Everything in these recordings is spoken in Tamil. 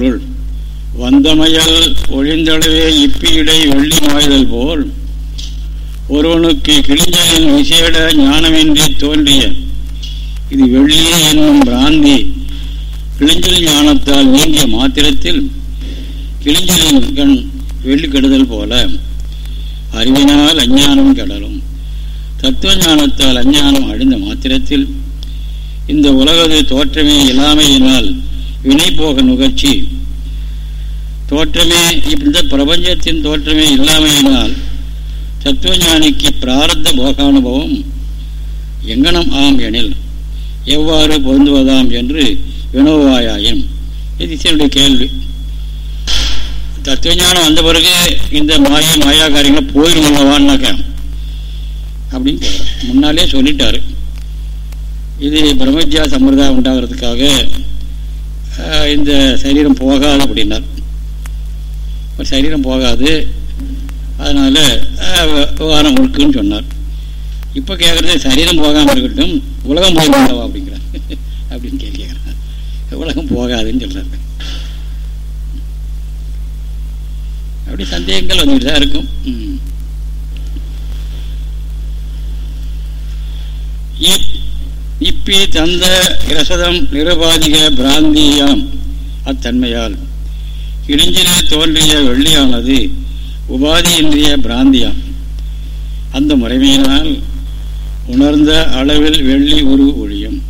பொருள். வந்தமையல் ஒழிந்தளவே இப்பிடை வெள்ளி மாய்தல் போல். ஒருவனுக்கு கிழிஞ்சலின் விசேட ஞானமின்றி தோன்றிய. இது வெள்ளியே என்னும் பிராந்தி. கிழிஞ்சல் ஞானத்தால் நீங்கிய மாத்திரத்தில் கிழிஞ்சலின் கண் வெள்ளி கெடுதல் போல. அறிவினால் அஞ்ஞானம் கெடலும். தத்துவ ஞானத்தால் அஞ்ஞானம் அழிந்த மாத்திரத்தில். இந்த உலகது தோற்றமே இல்லாமையினால் வினை போக நுகர்ச்சி தோற்றமே இந்த பிரபஞ்சத்தின் தோற்றமே இல்லாமையினால் தத்துவஞானிக்கு பிராரத்த போகானுபவம் எங்கனம் ஆம் எனில் எவ்வாறு பொருந்துவதாம் என்று வினோவாயாயின் இது இசையனுடைய கேள்வி. தத்துவஞானம் வந்த பிறகு இந்த மாய மாயா காரியங்களை போயிடுவான்னாக்க அப்படின்னு கேட்குறேன் முன்னாலே சொல்லிட்டாரு. இது பிரம்மஜா சம்பிரதாயம் உண்டாகிறதுக்காக இந்த சரீரம் போகாது அப்படின்னார். சரீரம் போகாது. அதனால் விவகாரம் இருக்குன்னு சொன்னார். இப்போ கேட்குறது சரீரம் போகாமல் இருக்கட்டும் உலகம் போகாதவா அப்படிங்கிறார். அப்படின்னு கேள்வி கேட்குறேன் உலகம் போகாதுன்னு சொல்கிறார் அப்படி சந்தேகங்கள் வந்துட்டு தான் இருக்கும் இப்பி தந்த இரசதம் நிரபாதிக பிராந்தியாம். அத்தன்மையால். இளைஞரில் தோன்றிய வெள்ளியானது உபாதியின்றிய பிராந்தியாம். அந்த முறைமையினால் உணர்ந்த அளவில் வெள்ளி உரு ஒழியும்.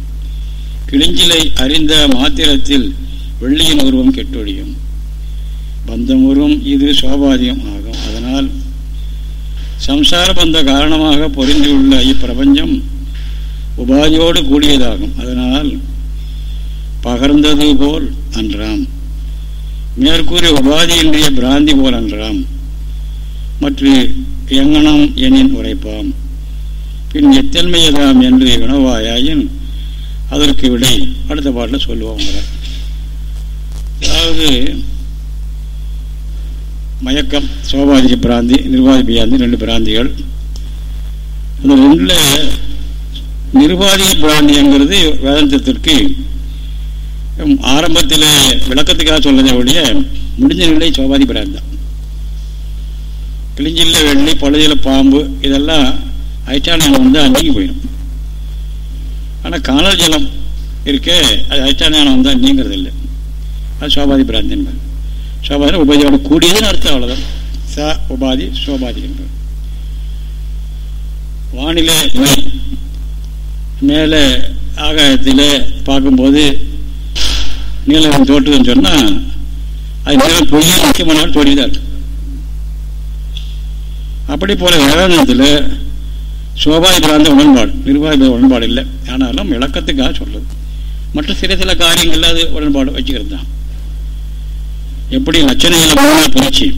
கிழிஞ்சிலை அறிந்த மாத்திரத்தில் வெள்ளியின் உருவம் கெட்டொழியும். பந்தமுறும் இது சோபாதியம் ஆகும். அதனால் சம்சார பந்த காரணமாக பொருந்தியுள்ள இப்பிரபஞ்சம் உபாதியோடு கூடியதாகும். அதனால் பகர்ந்தது போல் அன்றாம். மேற்கூறிய உபாதியின்றிய பிராந்தி போல் அன்றாம். மற்ற எங்கனம் எனின் உரைப்பாம். பின் எத்தன்மையதாம் என்று வினவாயின் அதற்கு விடை. அடுத்த பாட்டில் சொல்லுவோம். அதாவது மயக்கம் சோபாதிக பிராந்தி நிர்வாதி பிராந்தி ரெண்டு பிராந்திகள். அந்த ரெண்டில் நிர்வாதிக பிராண்டியங்கிறது வேதாந்தத்திற்கு ஆரம்பத்தில் விளக்கத்துக்காக சொல்லதே ஒழிய முடிஞ்ச நிலை சோபாதி பிராந்தம் கிழிஞ்சில் வெள்ளி பழுதியில் பாம்பு இதெல்லாம் ஐட்டானியம் வந்து அன்றைக்கு போயிடும். ஆனால் காணல் ஜலம் இருக்க அது ஐச்சானியானம் வந்து நீங்கிறது இல்லை அது சோபாதி பிராந்தி என்பது. சோபாதி உபாதியோட கூடியதுன்னு அர்த்தம் அவ்வளோதான் ச உபாதி சோபாதி என்பது. வானிலை மேலே ஆகாயத்தில் பார்க்கும்போது நீலகம் தோற்றுதுன்னு சொன்னால் அது நீளம் பொய்யா முக்கியமான தோடி அப்படி போல வேதாந்தத்தில் சோபாதி பிராந்த உடன்பாடு நிர்வாக உடன்பாடு இல்லை. ஆனாலும் விளக்கத்துக்காக சொல்றது. மற்ற சில சில காரியங்கள் அது உடன்பாடு வச்சுக்கிறது தான். எப்படி லட்சணங்களை புரட்சி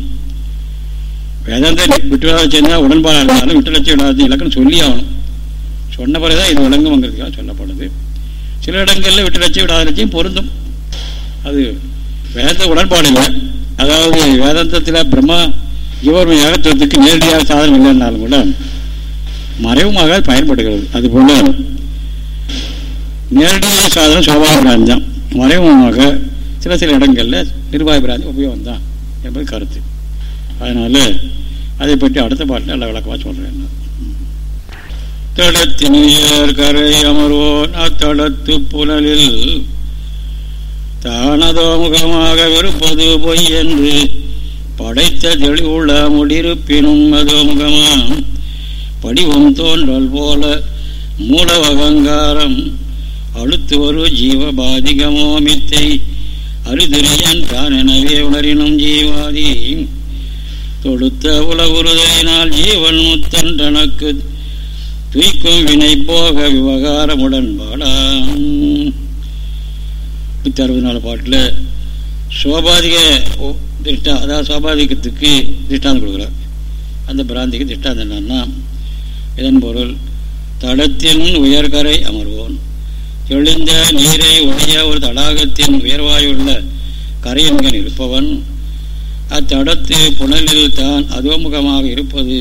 வேதாந்த விட்டுவிடாத சேர்ந்தால் உடன்பாடாக இருந்தாலும் விட்டு லட்சம் விடாத இலக்கணம் சொல்லி ஆகணும். சொன்ன பிறகுதான் இது விளங்குங்கிறதுக்காக சொல்லப்படுது சில இடங்களில் விட்டு லட்சம் விடாத லட்சியம் பொருந்தும். அது வேத உடன்பாடு இல்லை. அதாவது வேதாந்தத்தில் பிரம்மா இவர் ஏகத்துவத்துக்கு நேரடியாக சாதனம் இல்லைன்னாலும் கூட மறைவுமாக பயன்படுகிறது. அதுபோல நேரடியாக சாதனம் சோபாக பிராந்தி தான் மறைமுகமாக சில சில இடங்களில் நிர்வாக உபயோகம் தான் என்பது கருத்து. அதனால அதை பற்றி அடுத்த பாட்டில் நல்ல விளக்கமாக சொல்கிறேன் தடத்தினியர் கரை அமர்வோன் அத்தடத்து புனலில். தானதோ முகமாக விருப்பது பொய் என்று படைத்த தெளிவுள்ள முடிருப்பினும் அதோ முகமாம். படிவம் தோன்றல் போல மூலவகங்காரம். அழுத்து ஒரு ஜீவபாதிகமோ மித்தை. அருதிரியன் தான் எனவே உணரினும் ஜீவாதி. தொடுத்த உலகுறுதலினால் ஜீவன் முத்தன் தனக்கு துய்க்கும் வினை போக விவகாரமுடன் பாடாம் நூற்றி அறுபது நாலு பாட்டில் சோபாதிக திருஷ்டா அதாவது சோபாதிகத்துக்கு திருஷ்டாந்தம் கொடுக்குறார். அந்த பிராந்திக்கு திருஷ்டாந்தம் என்னன்னா இதன் பொருள் தடத்தின் உயர்கரை அமர்வோன் தெளிந்த நீரை உடைய ஒரு தடாகத்தின் உயர்வாயுள்ள கரையன்கன் இருப்பவன் அத்தடத்து புனலில் தான் அதோமுகமாக இருப்பது.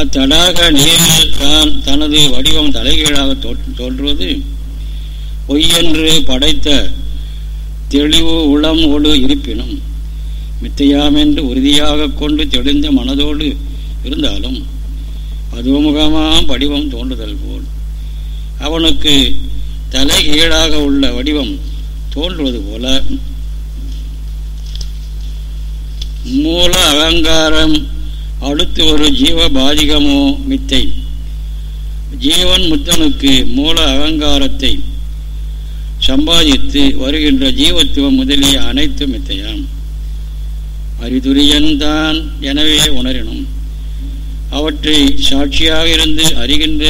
அத்தடாக நீரில் தான் தனது வடிவம் தலைகீழாக தோன்றுவது. பொய்யென்று படைத்த தெளிவு உளம் ஒழு இருப்பினும் மித்தையாமென்று உறுதியாக கொண்டு தெளிந்த மனதோடு இருந்தாலும் அதுமுகமாம் வடிவம் தோன்றுதல் போல். அவனுக்கு தலைகீழாக உள்ள வடிவம் தோன்றுவது போல மூல அலங்காரம் அடுத்து ஒரு ஜீவ பாதிகமோ மித்தை. ஜீவன் முத்தனுக்கு மூல அலங்காரத்தை சம்பாதித்து வருகின்ற ஜீவத்துவம் முதலிய அனைத்து மித்தையாம். அறிதுரியன்தான் எனவே உணரினும். அவற்றை சாட்சியாக இருந்து அறிகின்ற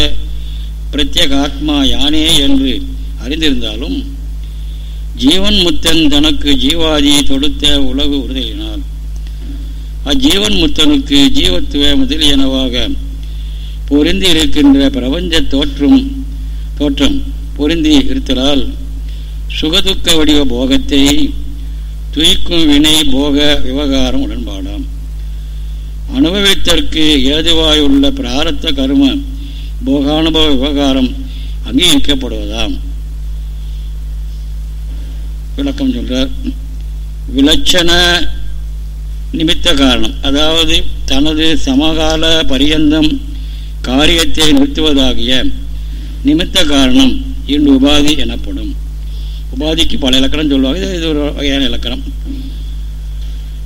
பிரத்யேக ஆத்மா யானே என்று அறிந்திருந்தாலும் ஜீவன் முத்தன் தனக்கு ஜீவாதி தொடுத்த உலகு உறுதியினால் அஜீவன் முத்தனுக்கு ஜீவத்துவ முதலியனவாக பொருந்தி இருக்கின்ற பிரபஞ்ச தோற்றம் தோற்றம் பொருந்தி இருத்தலால் சுகதுக்க வடிவ போகத்தை துய்க்கும் வினை போக விவகாரம் உடன்பாடாம். அனுபவித்தற்கு ஏதுவாயுள்ள பிராரத்த கரும போகானுபவ விவகாரம் அங்கீகரிக்கப்படுவதாம். விளக்கம் சொல்றார். விலட்சண நிமித்த காரணம். அதாவது தனது சமகால பரியந்தம் காரியத்தை நிறுத்துவதாகிய நிமித்த காரணம் இன்று உபாதி எனப்படும். உபாதிக்கு பல இலக்கணம் சொல்லுவாங்க. இது ஒரு வகையான இலக்கணம்.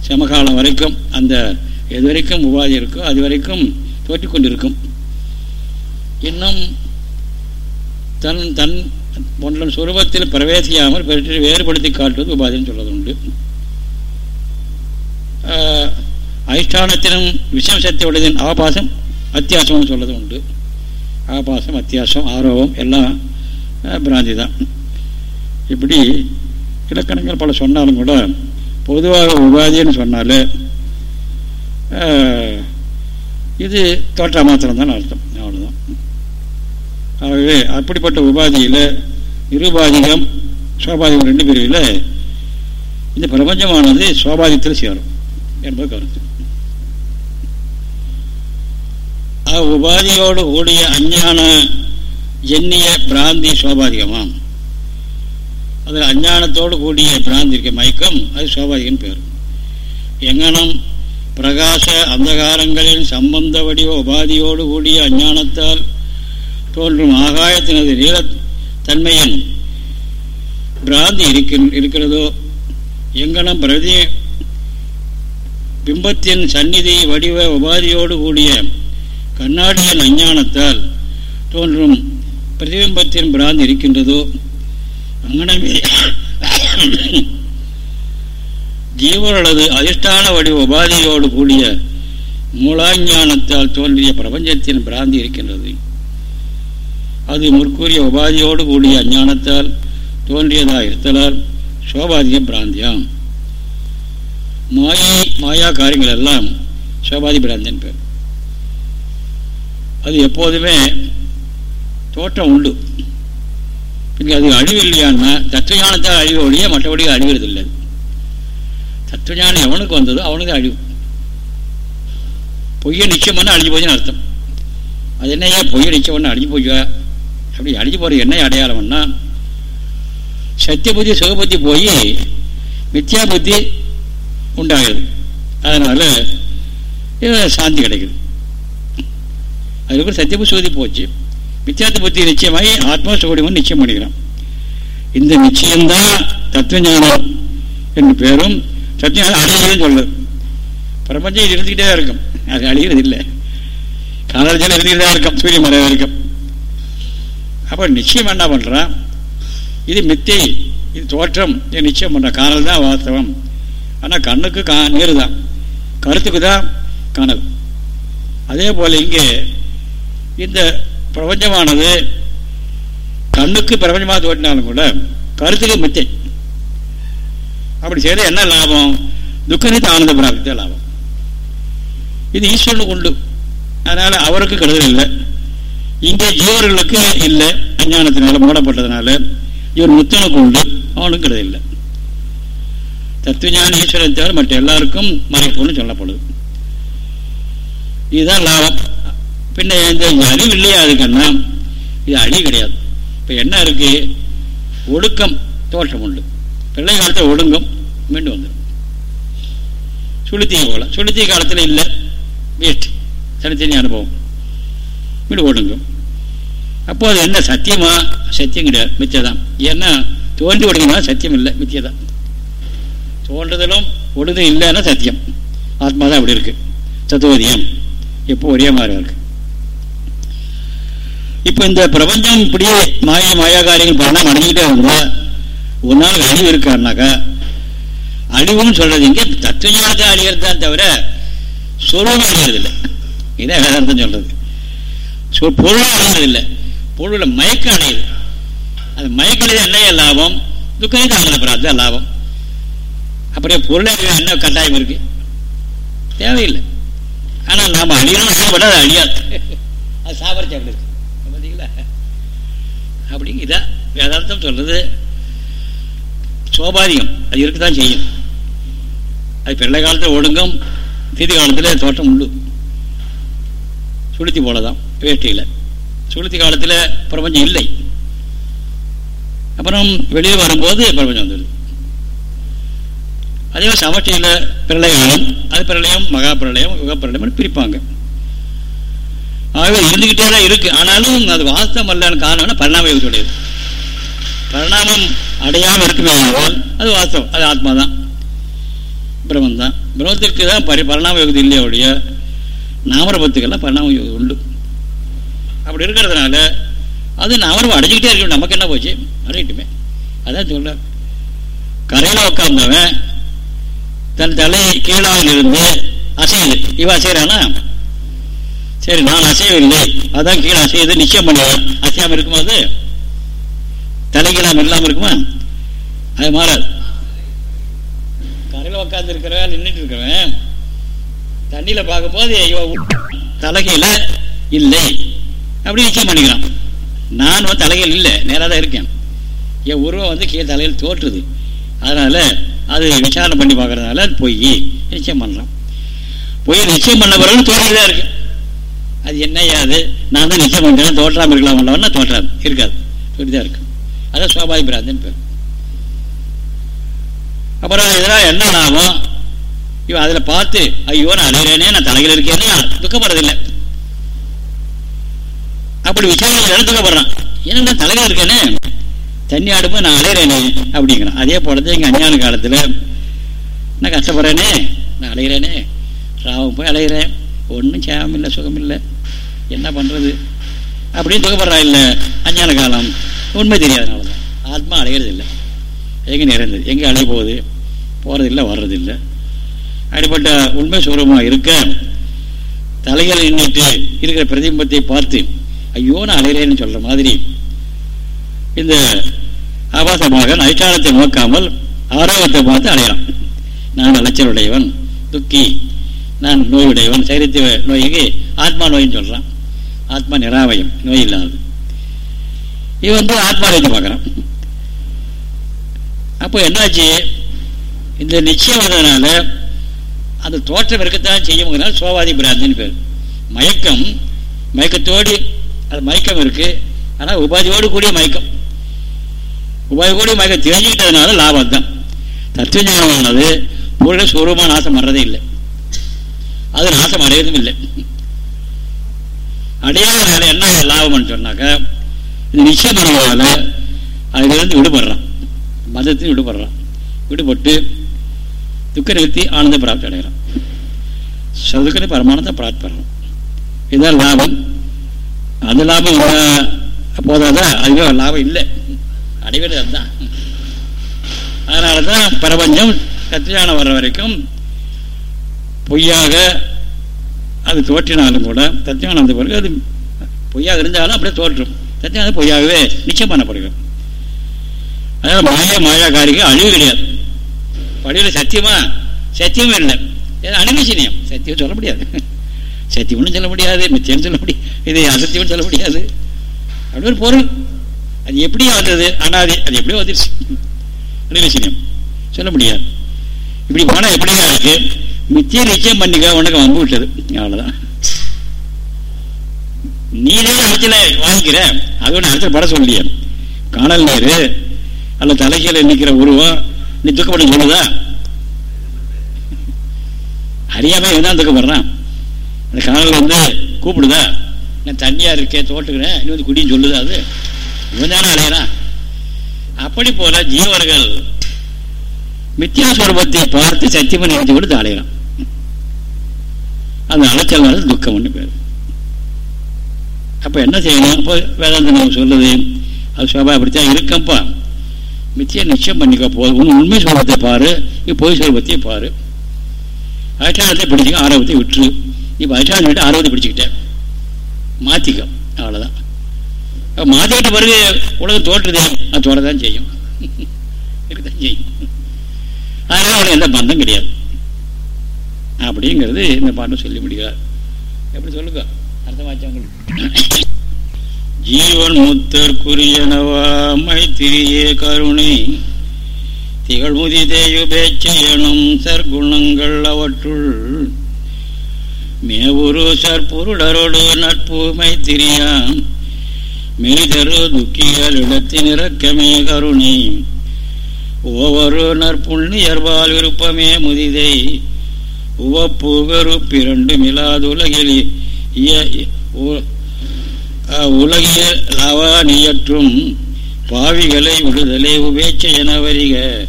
சமகாலம் வரைக்கும் அந்த எது வரைக்கும் உபாதி இருக்கோ அது வரைக்கும் தோற்றிக்கொண்டிருக்கும் இன்னும் தன் தன் ஒன்றன் சுரூபத்தில் பிரவேசியாமல் பெற்று வேறுபடுத்தி காட்டுவது உபாதின்னு சொல்வது உண்டு அதிஷ்டானத்திலும் விஷயம் சக்தி உள்ளதின் ஆபாசம் அத்தியாசம்னு சொல்வது உண்டு. ஆபாசம் அத்தியாசம் ஆரோவம் எல்லாம் பிராந்தி தான் இப்படி இலக்கணங்கள் பல சொன்னாலும் கூட பொதுவாக உபாதின்னு சொன்னாலே இது தோற்ற மாத்திரம் தான் அர்த்தம். அவ்வளோதான் ஆகவே அப்படிப்பட்ட உபாதியில் இருபாதிகம் சோபாதிகம் ரெண்டு பிரிவில் இந்த பிரபஞ்சமானது சோபாதியத்தில் சேரும். என்பது கருத்து. அவ்வுபாதியோடு கூடிய அஞ்ஞான எண்ணிய பிராந்தி சோபாதிகமாம். அதில் அஞ்ஞானத்தோடு கூடிய பிராந்தி இருக்க மயக்கம் அது சோபாதிகன் பேர். எங்கனம் பிரகாச அந்தகாரங்களின் சம்பந்த வடிவ உபாதியோடு கூடிய அஞ்ஞானத்தால் தோன்றும் ஆகாயத்தினது நீளத்தன்மையின் பிராந்தி இருக்கிறதோ எங்கனம் பிரதி பிம்பத்தின் சந்நிதி வடிவ உபாதியோடு கூடிய கண்ணாடியின் அஞ்ஞானத்தால் தோன்றும் பிரதிபிம்பத்தின் பிராந்தி இருக்கின்றதோ? அங்கனமே ஜீவர்களது அதிஷ்டான வடிவ உபாதியோடு கூடிய மூலாஞ்ஞானத்தால் தோன்றிய பிரபஞ்சத்தின் பிராந்தி இருக்கின்றது. அது முற்கூறிய உபாதியோடு கூடிய அஞ்ஞானத்தால் தோன்றியதாக இருத்தலால் சோபாதிய பிராந்தியாம். மாயை மாயா காரியங்கள் எல்லாம் சோபாதி பிராந்தன் பேர். அது எப்போதுமே தோற்றம் உண்டு. பின் அது அழிவு இல்லையான்னா தத்துவஞானத்தால் அழிவு ஒழிய மற்றபடி அழிவதில்லை. தத்துவஞானம் எவனுக்கு வந்ததோ அவனுக்கு அழிவு. பொய்யை நிச்சயம் பண்ண அழிஞ்சு போச்சுன்னு அர்த்தம். அது என்னையா பொய்யை நிச்சயம் பண்ண அழிஞ்சு போச்சா அப்படி அழிஞ்சு போகிற என்ன அடையாளம்னா சத்திய புத்தி சுகபுத்தி போய் மித்யா புத்தி உண்டாகுது அதனால சாந்தி கிடைக்குது. அதுக்கப்புறம் சத்திய புத்தி போச்சு. மித்தியாத்த புத்தி நிச்சயமாகி ஆத்மா சுகடிமன் நிச்சயம் பண்ணிக்கிறான். இந்த நிச்சயம்தான் தத்துவஞானம் என்று பேரும் சத்தியம் அழிகிறதுன்னு சொல்லுது. பிரபஞ்சம் இது இருந்துக்கிட்டே தான் இருக்கும். அது அழிகிறது இல்லை. காதல் இருந்துக்கிட்டே இருக்கும். சூரிய மறைவு இருக்கும் அப்போ நிச்சயம் என்ன பண்ணுறான் இது மித்தை இது தோற்றம். இது நிச்சயம் பண்ணுறான் காணல் தான் வாஸ்தவம். ஆனால் கண்ணுக்கு கா நீர் தான் கருத்துக்கு தான் கனவு. அதே போல் இங்கே இந்த பிரபஞ்சமானது கண்ணுக்கு பிரபஞ்சமாக தோட்டினாலும் கூட கருத்துக்கு மித்தை. அப்படி செய்த என்ன லாபம்? துக்கநித்த ஆனந்த பிராப்தி லாபம். இது ஈஸ்வரனுக்கு உண்டு. அதனால அவருக்கு கெடுதல் இல்லை. இங்கே ஜீவர்களுக்கு இல்லை. அஞ்ஞானத்தினால மூடப்பட்டதுனால இவர் முத்தனுக்கு உண்டு. அவனுக்கு கெடுதல் இல்லை. தத்துவஞான ஈஸ்வரன் தவிர மற்ற எல்லாருக்கும் மறைப்புன்னு சொல்லப்படுது. இதுதான் லாபம். பின்ன இந்த அழிவு இல்லையா அதுக்குன்னா இது அழி கிடையாது. இப்போ என்ன இருக்கு? ஒடுக்கம் தோற்றம் உண்டு. பிள்ளை காலத்தில் ஒடுங்கும் மீண்டும் வந்துடும் சுளுத்திய போல. சுளுத்திய காலத்தில் இல்லை வேஸ்ட் தனித்தனி அனுபவம். மீண்டும் ஒடுங்கும். அப்போது என்ன சத்தியமா? சத்தியம் கிடையாது. மித்தியதான். ஏன்னா தோன்றி ஒடுங்கினா சத்தியம் இல்லை மித்தியதான். தோன்றுதலும் ஒழுது இல்லைன்னா சத்தியம். ஆத்மா தான் அப்படி இருக்கு. தத்துவதியம் எப்போ ஒரே மாதிரி இருக்கு. இப்போ இந்த பிரபஞ்சம் இப்படியே மாய மாயா காரியங்கள் பண்ணால் அடைஞ்சிக்கிட்டே இருந்தா ஒரு நாள் அழிவு இருக்காருனாக்கா அழிவுன்னு சொல்றது இங்கே தத்துவஞானத்தை அழிகிறது தான் தவிர சொருவம் அழியறதில்லை இதான் வேதாந்தம் சொல்றது. பொருளும் அழிகிறது பொருளில் மயக்கம் அடையுது. அது மயக்கிறது என்னைய லாபம்? துக்கம் தாமத லாபம். அப்படியே பொருளை என்ன கட்டாயம் இருக்கு. தேவையில்லை. ஆனால் நாம் அழியணும் சாப்பிட அது அழியாது அது சாமர்த்தியம் அப்படி இருக்கு. பார்த்தீங்களா? அப்படிங்க இதான் வேதாந்தம் சொல்றது. சோபாதிகம். அது இருக்குதான் செய்யும். அது பிள்ளை காலத்தில் ஒடுங்கும் தீதி காலத்தில் தோட்டம் உண்டு. சுளுத்தி போலதான் வேட்டையில் சுளுத்தி காலத்தில் பிரபஞ்சம் இல்லை. அப்புறம் வெளியே வரும்போது பிரபஞ்சம் வந்துடுது. அதே சமஷ்டியில் பிரளயம் அது பிரளயம் மகா பிரளயம் யுக பிரளயம் பிரிப்பாங்க. ஆகவே இருந்துக்கிட்டே தான் இருக்கு. ஆனாலும் அது வாஸ்தவம் அல்லன்னு காரணம் பரிணாம யுகத்துடையது பரிணாமம் அடையாமல் இருக்குமே அது வாஸ்தவம். அது ஆத்மா தான் பிரம்மன் தான் பிரம்மத்திற்கு தான் பரி பரிணாம யோகத்து இல்லையோடைய நாமரபத்துக்கெல்லாம் பரிணாம யோகம் உண்டு. அப்படி இருக்கிறதுனால அது நாமரம் அடைஞ்சிக்கிட்டே இருக்கணும் நமக்கு என்ன போச்சு? அடையிட்டுமே. அதான் சொல்ல கரையில் உட்கார்ந்தவன் தன் தலை கீழாவில் இருந்து அசையுது. இவ அசைறானா சரி நான் அசையவில்லை. அதான் கீழே அசையுது. நிச்சயம் பண்ணுவேன் அசையாம இருக்குமா அது? தலைகீழாம இல்லாம இருக்குமா? அது மாறாது. கரையில் உட்காந்து இருக்கிறவன் நின்றுட்டு இருக்கிறவன் தண்ணியில பார்க்கும்போது தலைகீழ இல்லை. அப்படி நிச்சயம் பண்ணிக்கிறான். நான் வந்து தலைகள் இல்லை. நேராக தான் இருக்கேன். என் உருவம் வந்து கீழே தலையில் தோற்றுது. அதனால அது விசாரணை பண்ணி பார்க்கறதுனால அது பொய் நிச்சயம் பண்ணுறான் பொய் நிச்சயம் பண்ண பிறகு தோன்றிதான் இருக்கு. அது என்னையா அது? நான் தான் நிச்சயம் பண்ணுறேன் தோற்றாமல் இருக்கலாம் தோற்றாது? இருக்காது. சொல்லிதான் இருக்கு. அதான் சோபாதி பிராந்தன் பேர். அப்புறம் இதெல்லாம் என்ன லாபம்? இவன் அதில் பார்த்து ஐயோ நான் அழுகிறேனே நான் தலையில் இருக்கேனே துக்கப்படுறதில்லை. அப்படி விசாரணை துக்கப்படுறான். ஏன்னா நான் தலையில் இருக்கேனே? தண்ணி ஆடும்போது நான் அலையிறேனே அப்படிங்கிறான். அதே போலதான் எங்கள் அஞ்ஞான காலத்தில். நான் கஷ்டப்படுறேனே? நான் அலைகிறேனே ராவம் போய் அலைகிறேன் ஒன்றும் சேமம் இல்லை சுகம் இல்லை என்ன பண்ணுறது அப்படின்னு துக்கப்படுறா இல்லை அஞ்ஞான காலம். உண்மை தெரியாதனால தான் ஆத்மா அலைகிறது இல்லை எங்கே நிறைந்தது? எங்கே அலைய போகுது? போகிறதில்லை வர்றதில்லை. அப்படிப்பட்ட உண்மை சுரமாக இருக்க தலைகளை நின்றுட்டு இருக்கிற பிரதிபத்தை பார்த்து ஐயோ நான் அலைகிறேன்னு சொல்கிற மாதிரி இந்த ஆபாசமாக அதிஷ்டானத்தை நோக்காமல் ஆரோக்கியத்தை பார்த்து அடையலாம். நான் அலைச்சலுடையவன் துக்கி. நான் நோயுடையவன் சைரத்திய நோய்க்கு ஆத்மா நோயின்னு சொல்கிறான் ஆத்மா நிராவயம் நோய் இல்லாதது. இவன் வந்து ஆத்மா வைத்து பார்க்குறான். அப்போ என்னாச்சு? இந்த நிச்சயம் வந்ததுனால அந்த தோற்றம் இருக்கத்தான் செய்ய சோவாதி பிராந்தின்னு பேர். மயக்கம் மயக்கத்தோடு அது மயக்கம் இருக்கு. ஆனால் உபாதியோடு கூடிய மயக்கம். உபாதி கூடிய தெரிஞ்சுக்கிட்டதுனால லாபம் தான் தத்துவ ஞானமானது பூர்ண சுரூபமாக நாசம் வர்றதே இல்லை. அது நாசம் அடையதும் இல்லை. அடையாத என்ன லாபம்னு சொன்னாக்கா இந்த நிச்சயம் பண்ணுவதால அதிலிருந்து விடுபடுறான். மதத்தையும் விடுபடுறான். விடுபட்டு துக்க நிறுத்தி ஆனந்த பிராப்தி அடைகிறான். சதுக்கனை பரமானந்த பிராப்தி பெறலாம் இதுதான் லாபம். அந்த லாபம் போதாதான் அதுவே லாபம் இல்லை. அடைவது அதுதான் அதனால தான் பிரபஞ்சம் சத்தியானம் வர்ற வரைக்கும் பொய்யாக அது தோற்றினாலும் கூட தத்தியானம் வந்த பிறகு அது பொய்யாக இருந்தாலும் அப்படியே தோற்றும். தத்தியானம் பொய்யாகவே நிச்சயம் பண்ணப்படுகிறது. அதனால் மாயா மாயா காரிக்கு அழிவு கிடையாது. வடிவில் சத்தியமா சத்தியமே இல்லை. அனுமதிச்சினியம் சத்தியம் சொல்ல முடியாது. சத்தியம்னு சொல்ல முடியாது மித்தியம் சொல்ல முடியாது இது அசத்தியம்னு சொல்ல முடியாது. அப்படி ஒரு பொருள். அது எப்படி வந்தது அனாதி அது எப்படியோ வந்துருச்சு. அனுமதிச்சினியம் சொல்ல முடியாது. இப்படி போனால் எப்படியா இருக்கு? மித்திய நிச்சயம் பண்ணிக்க உனக்கு வம்பு விட்டது. அவ்வளோதான் நீரே அர்த்தத்தில் வாங்கிக்கிற. அது ஒன்று அர்த்தம் படம் சொல்லிய. காணல் நீர் அல்ல தலைக்கீழ நிற்கிற உருவம். நீ துக்கப்பட சொல்லுதா? அறியாம இருந்தால் துக்கப்படுறான் அந்த காணல் வந்து கூப்பிடுதா? நான் தண்ணியா இருக்கேன் தோட்டுக்கிறேன். நீ வந்து குடின்னு சொல்லுதா அது? இவன் தானே அலையிறான் அப்படி போல ஜீவர்கள் மித்தியாஸ்வரூபத்தை பார்த்து சத்தியமன் நினைச்சு கொடுத்து அலையிறான் அந்த அலைச்சல் துக்கம் பேர் அப்ப என்ன செய்யணும்? இப்போ நம்ம சொல்லுது அது சோபா அப்படித்தான் இருக்கப்பா மித்திய நிச்சயம் பண்ணிக்க போதும் உண்மை சுரூபத்தை பாரு நீ பொய் சுரூபத்தையும் பாரு. அதிஷ்டானத்தை பிடிச்சிக்க ஆரோக்கியத்தை விட்டுரு. இப்போ அதிஷ்டானம் விட்டு ஆரோக்கியத்தை பிடிச்சிக்கிட்டேன் மாற்றிக்க அவ்வளோதான் மாத்திட்ட பிறகு உலகம் தோற்றுதே. அது தோறதான் செய்யும். இருக்கதான் செய்யும். அதனால் அவனுக்கு எந்த பந்தம் கிடையாது. அப்படிங்கிறது இந்த பாட்டு சொல்லி முடிகிறார் எப்படி சொல்லுங்க? அர்த்தமாச்சவங்களுக்கு ஜீவன் முத்தற்குரியனவா மைத்திரியே கருணை. திகழ்முதி தேயுபேச்சையனும் சற்குணங்கள் அவற்றுள். மேவுரு சற்பொருடரோடு நட்பு மைத்திரியாம். மெய்தரு துக்கியல் இடத்தின் இறக்கமே கருணை. ஒவ்வொரு நற்புண்ணியர்பால் விருப்பமே முதிதை. உவப்புகரு பிறண்டு மிலாதுலகில் உலகில். லவானியற்றும் பாவிகளை விடுதலை உபேட்சை என வரிக.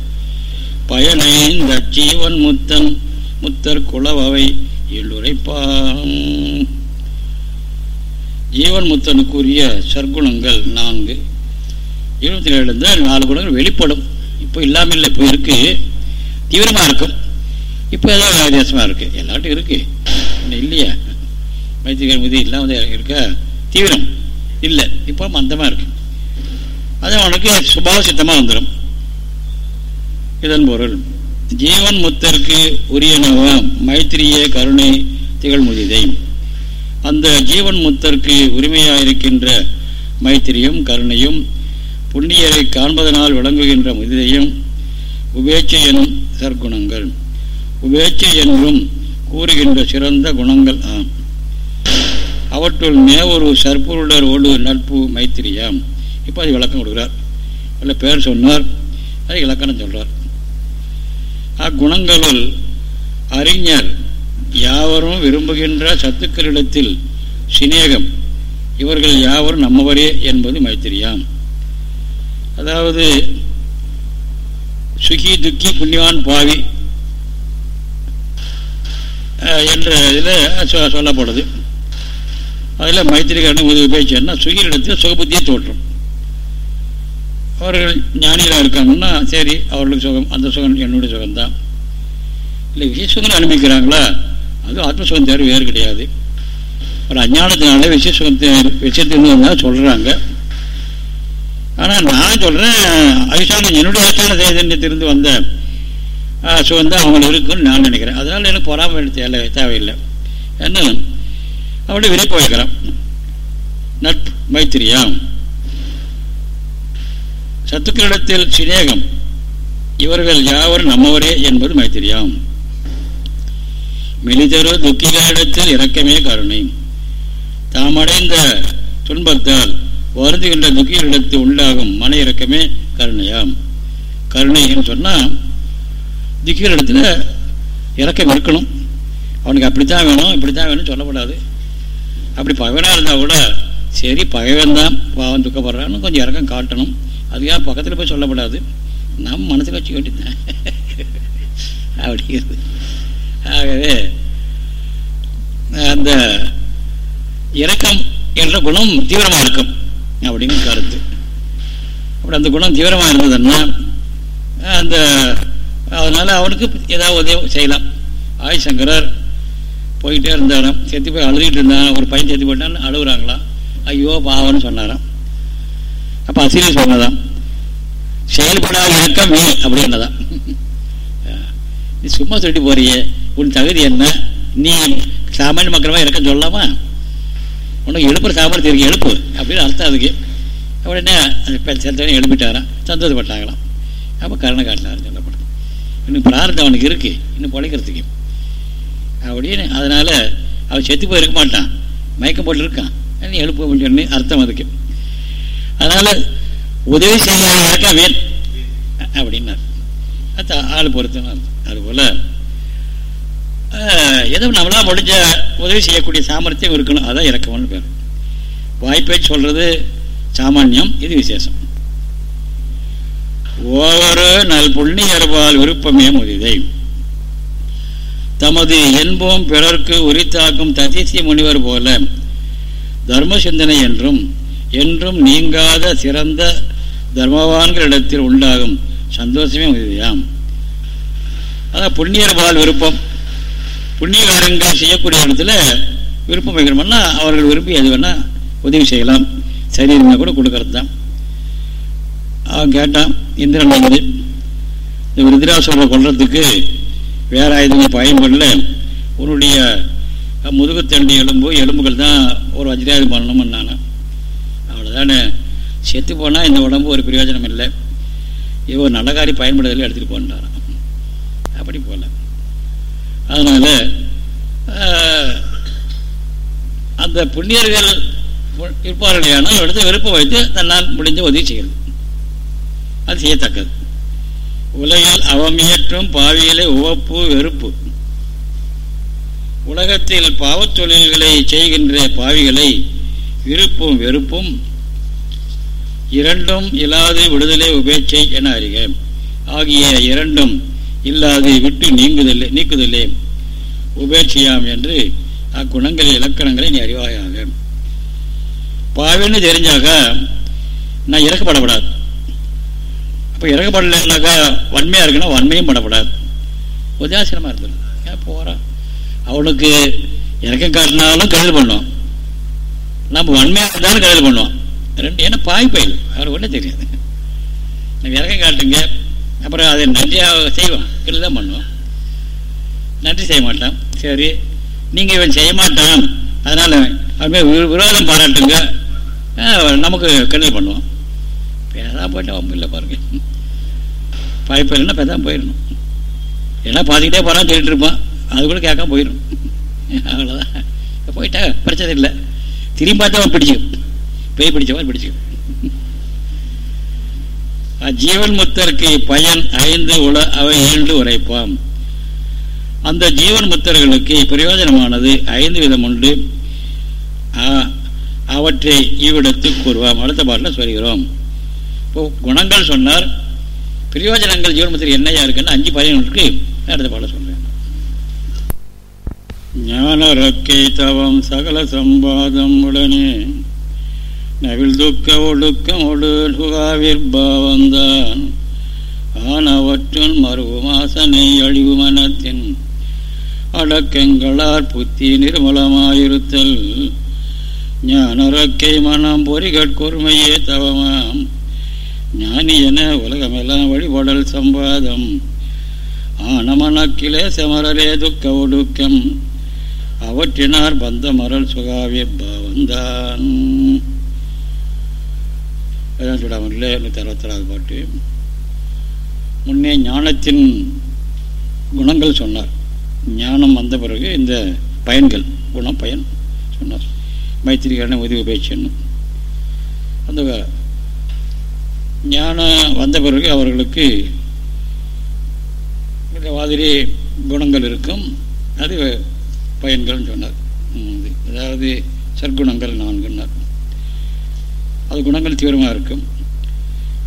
பயனைந்த ஜீவன் முத்தன் முத்தர் குளவை எள்ளுரைப்பாம். ஜீவன் முத்தனுக்குரிய சர்க்குணங்கள் நான்கு. இருபத்தி ஏழு நாலு குணங்கள் வெளிப்படும். இப்போ இல்லாமல் இல்லை இப்போ இருக்குது தீவிரமாக இருக்கும். இப்போ ஏதாவது வித்தியாசமாக இருக்குது எல்லாட்டும் இருக்குது இல்லையா? வைத்தியர் முதி இல்லாமல் இருக்கா? தீவிரம். இல்லை. இப்போ மந்தமாக இருக்கு. அது அவனுக்கு சுபாவ சித்தமாக வந்துடும் இதன் பொருள் ஜீவன் முத்தருக்கு உரியனவ மைத்திரிய கருணை திகழ்முதிதை அந்த ஜீவன் முத்தருக்கு உரிமையாக இருக்கின்ற மைத்திரியும் கருணையும் புண்ணியரை காண்பதனால் விளங்குகின்ற முதிதையும் உபேட்சை எனும் சற்குணங்கள். உபேட்சை என்றும் கூறுகின்ற சிறந்த குணங்கள் ஆம். அவற்றுள் மேவொரு சற்பொருளரோடு நட்பு மைத்திரியாம். இப்போ அது விளக்கம் கொடுக்குறார். அல்ல பேர் சொன்னார். அது இலக்கணம் சொல்கிறார் அக்குணங்களுள் அறிஞர் யாவரும் விரும்புகின்ற சத்துக்களிடத்தில் சிநேகம். இவர்கள் யாவரும் நம்மவரே என்பது மைத்திரியாம். அதாவது சுகி துக்கி புண்ணியவான் பாவி என்ற இதில் சொல்லப்படுது. அதில் மைத்திரிகரணம் உதவி பேச்சுன்னா சுகியிடத்தில் சுகபுத்தியே தோற்றும். அவர்கள் ஞானிகளாக இருக்காங்கன்னா சரி அவர்களுக்கு சுகம் அந்த சுகம் என்னுடைய சுகம்தான். இல்லை விஷய அனுபவிக்கிறாங்களா? அது ஆத்மசுகம் தவிர வேறு கிடையாது. ஒரு அஞ்ஞானத்தினால விஷய சுகத்தை சொல்கிறாங்க ஆனால் நான் சொல்கிறேன் அதிஷ்டானம் என்னுடைய அதிஷ்டான சைதன்யத்திலிருந்து வந்த சுகம் தான் அவங்களுக்கு இருக்குன்னு நான் நினைக்கிறேன். அதனால் எனக்கு பொறாமல் தேவை தேவையில்லை. என்ன? அப்படி விருப்ப வைக்கிறான் நட்பு மைத்திரியாம் சத்துக்களிடத்தில் சிநேகம். இவர்கள் யாவரும் நம்மவரே என்பது மைத்திரியாம் மெலிதரு துக்கிகளிடத்தில் இறக்கமே கருணை. தாம் அடைந்த துன்பத்தால் வருந்துகின்ற துக்கிகளிடத்தில் உண்டாகும் மன இறக்கமே கருணையாம். கருணைன்னு சொன்னால் துக்கிகளிடத்தில் இறக்கம் இருக்கணும். அவனுக்கு அப்படித்தான் வேணும் இப்படித்தான் வேணும் சொல்லப்படாது அப்படி பகைவனாக இருந்தால் கூட சரி பகைவன் தான் பாவம் துக்கப்படுறான்னு கொஞ்சம் இறக்கம் காட்டணும். அதுக்காக பக்கத்தில் போய் சொல்லப்படாது. நம்ம மனசில் வச்சுக்க வேண்டியதுதான். அப்படிங்கிறது. ஆகவே அந்த இறக்கம் என்ற குணம் தீவிரமாக இருக்கும் அப்படின்னு கருத்து. அப்படி அந்த குணம் தீவிரமாக இருந்ததுன்னா அந்த அதனால் அவனுக்கு ஏதாவது உதவி செய்யலாம். ஆய்சங்கரர் போயிட்டே இருந்தாராம். செத்து போய் அழுதுகிட்டு இருந்தான் ஒரு பையன் செத்து போயிட்டான்னு அழுகுறாங்களாம் ஐயோ பாவம்னு சொன்னாராம். அப்போ அசிலி சொன்னதான் செயல்படாத இறக்கம் நீ அப்படின்னதான் நீ சும்மா சொல்லிட்டு போறியே. உன் தகுதி என்ன? நீ சாமானிய மக்களமாக இருக்க சொல்லலாமா? உனக்கு எழுப்புற சாமர்த்தியம் இருக்கு எழுப்பு. அப்படின்னு அர்த்தம் அதுக்கு. உடனே அந்த செத்தவனே எழுப்பிட்டாராம். சந்தோஷப்பட்டாங்களாம் அப்போ கருணை காட்டினார் சொல்லப்படும் இன்னும் பிரார்த்தம் அவனுக்கு இருக்குது இன்னும் பிழைக்கிறதுக்கு. அப்படின்னு அதனால் அவன் செத்து போய் இருக்க மாட்டான். மயக்கம் போட்டு இருக்கான். நீ எழுப்பு அப்படின்னு சொல்லி அர்த்தம் அதுக்கு. அதனால் உதவி செய்ய வேன் அப்படின்னார். அது ஆள் பொறுத்துன்னு அர்த்தம் அதுபோல் ஏதோ நம்மளால் முடிஞ்ச உதவி செய்யக்கூடிய சாமர்த்தியம் இருக்கணும். அதான் இறக்கம்னு பேர் வாய்ப்பை சொல்கிறது சாமானியம் இது விசேஷம். ஒவ்வொரு நல் புண்ணியர்பால் விருப்பமே முதிதை. தமது என்போம் பிறர்க்கு உரித்தாக்கும் ததிசி முனிவர் போல தர்ம சிந்தனை என்றும் என்றும் நீங்காத சிறந்த தர்மவான்களிடத்தில் உண்டாகும் சந்தோஷமே உதவியாம் அதான் புண்ணியர்பால் விருப்பம். புண்ணிய காரியங்கள் செய்யக்கூடிய இடத்துல விருப்பம் வைக்கணும்னா அவர்கள் விரும்பி எது வேணால் உதவி செய்யலாம். சரீரங்களை கூட கொடுக்கறது தான் அவன் கேட்டான் இந்திரன் வந்து இந்த விருதிராசுரை கொள்றதுக்கு வேற ஆயுதங்கள் பயன்படல உன்னுடைய முதுகுத்தண்டி எலும்பு எலும்புகள் தான் ஒரு வஜ்ராயுதம் பண்ணணும்னு நான் அவ்வளோதானே செத்து போனால் இந்த உடம்பு ஒரு பிரயோஜனம் இல்லை. இவன் நல்ல காரியம் பயன்படுறதில் எடுத்துகிட்டு போன்றாரான் அப்படி போகல அதனால் அந்த புண்ணியர்கள் இருப்பார்கள் ஆனால் எடுத்து விருப்பம் வைத்து தன்னால் முடிந்த உதவி செய்யணும். அது செய்யத்தக்கது. உலகில் அவமியற்றும் பாவியலை உவப்பு வெறுப்பு. உலகத்தில் பாவத்தொழில்களை செய்கின்ற பாவிகளை விருப்பும் வெறுப்பும் இரண்டும் இல்லாது விடுதலை உபேட்சை என அறிக. ஆகிய இரண்டும் இல்லாது விட்டு நீங்குதல்லே நீக்குதலே. உபேட்சியாம் என்று அக்குணங்களை இலக்கணங்களை நீ அறிவாயாக. பாவின்னு தெரிஞ்சாக நான் இறக்கப்படப்படாது. அப்போ இறக்கப்படலைன்னாக்கா வன்மையாக இருக்குன்னா வன்மையும் படப்படாது. உதாசீனமாக இருந்தது ஏன் போகிறான் அவனுக்கு இறக்கம் காட்டினாலும் கருதல் பண்ணுவான். நம்ம வன்மையாக இருந்தாலும் கருதல் பண்ணுவான். ரெண்டு ஏன்னா பாய் பயில். அவருக்கு ஒன்றும் தெரியாது. நம்ம இறக்கம் காட்டுங்க. அப்புறம் அதை நன்றியாக செய்வான் கருது தான் பண்ணுவான் நன்றி செய்ய மாட்டான் சரி. நீங்கள் இவன் செய்ய மாட்டான். அதனால் அதுமாதிரி விரோதம் பாராட்டுங்க. நமக்கு கெடுதல் பண்ணுவான் பேசாம போயிட்டு ஒன்றும் இல்லை பாருங்க. பாய்ப்பா பேசாமல் போயிடணும். ஏன்னா பார்த்துக்கிட்டே போகிறான்னு சொல்லிட்டு இருப்பான் அது கூட கேட்காம போயிடும். அவ்வளோதான் போயிட்டா பிரச்சனை இல்லை. திரும்பி பார்த்தா அவன் பிடிச்சிக்கும். பேய் பிடிச்சவன் பிடிச்சிக்கும். ஜீவன் முத்தருக்கு பயன் ஐந்து உல அவை ஈண்டு உரைப்பாம். அந்த ஜீவன் முத்தர்களுக்கு பிரயோஜனமானது ஐந்து விதம் உண்டு. அவற்றை இவ்விடத்து கூறுவோம். அடுத்த பாட்டில் சொல்கிறோம். இப்போ குணங்கள் சொன்னார். பிரயோஜனங்கள் ஜீவன் ஜீவன்முத்திரி என்னையா இருக்குன்னு அஞ்சு பயன் அடுத்த பாட்டில் சொல்கிறேன் ஞான ரக்கை தவம் சகல சம்பாதம் உடனே நவில் துக்க ஒடுக்கம் ஒடு சுகாவிர்பாவந்தான் ஆனவற்றுள் மறுவுமாசனை அழிவு மனத்தின் அடக்கங்களார் புத்தி நிர்மலமாயிருத்தல். ஞானரக்கை மனம் பொறிகட்கொருமையே தவமாம். ஞானி என உலகமெல்லாம் வழிபடல் சம்பாதம். ஆனமனக்கிலே செமரலே துக்க ஒடுக்கம். அவற்றினார் பந்த மரல் சுகாவிய பாவந்தான். சுடாமல்ல நூற்றி அறுபத்தராது பாட்டு. முன்னே ஞானத்தின் குணங்கள் சொன்னார். ஞானம் வந்த பிறகு இந்த பயன்கள் குணம் பயன் சொன்னார். மைத்திரிகரண உதவி பயிற்சின்னு அந்த ஞானம் வந்த பிறகு அவர்களுக்கு இந்த மாதிரி குணங்கள் இருக்கும். அது பயன்கள்னு சொன்னார். அதாவது சற்குணங்கள் நான்குன்னார். அது குணங்கள் தீவிரமாக இருக்கும்.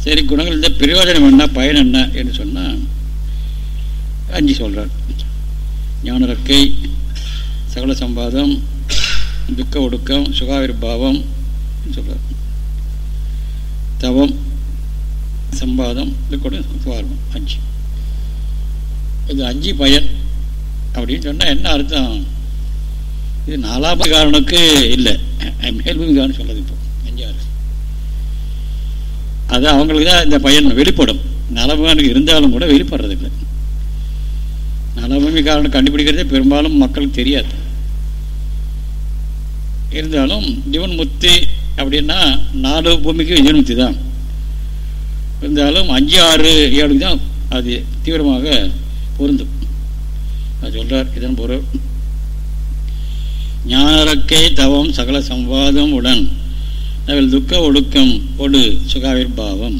சரி குணங்கள் இந்த பிரயோஜனம் என்ன பயன் என்ன என்று சொன்னால் அஞ்சு சொல்கிறார் ஞானரக்கை சகல சம்பாதம் துக்க ஒடுக்கம் சுகாவிர்பாவம் சொல்கிறார் தவம் சம்பாதம் துக்க சுகாரம் அஞ்சு. இது அஞ்சு பயன் அப்படின்னு சொன்னால் என்ன அர்த்தம்? இது நாலாபகாரனுக்கு இல்லை. மேல்பூமி காரணம் சொல்லுது இப்போ. அஞ்சாறு. அது அவங்களுக்கு தான் இந்த பயன் வெளிப்படும். நலபகானுக்கு இருந்தாலும் கூட வெளிப்படுறதில்லை நலபூமி காரணம் கண்டுபிடிக்கிறதே பெரும்பாலும் மக்களுக்கு தெரியாது. இருந்தாலும் ஜீவன் முத்தி அப்படின்னா நாலு பூமிக்கு ஜீவன் முத்தி தான். இருந்தாலும் அஞ்சு ஆறு ஏழுக்கு தான் அது தீவிரமாக பொருந்தும். அது சொல்கிறார் இதன் பொருள். ஞானக்கை தவம் சகல சம்பாதம் உடன். அதில் துக்க ஒடுக்கம் ஒடு சுகாவிர்பாவம்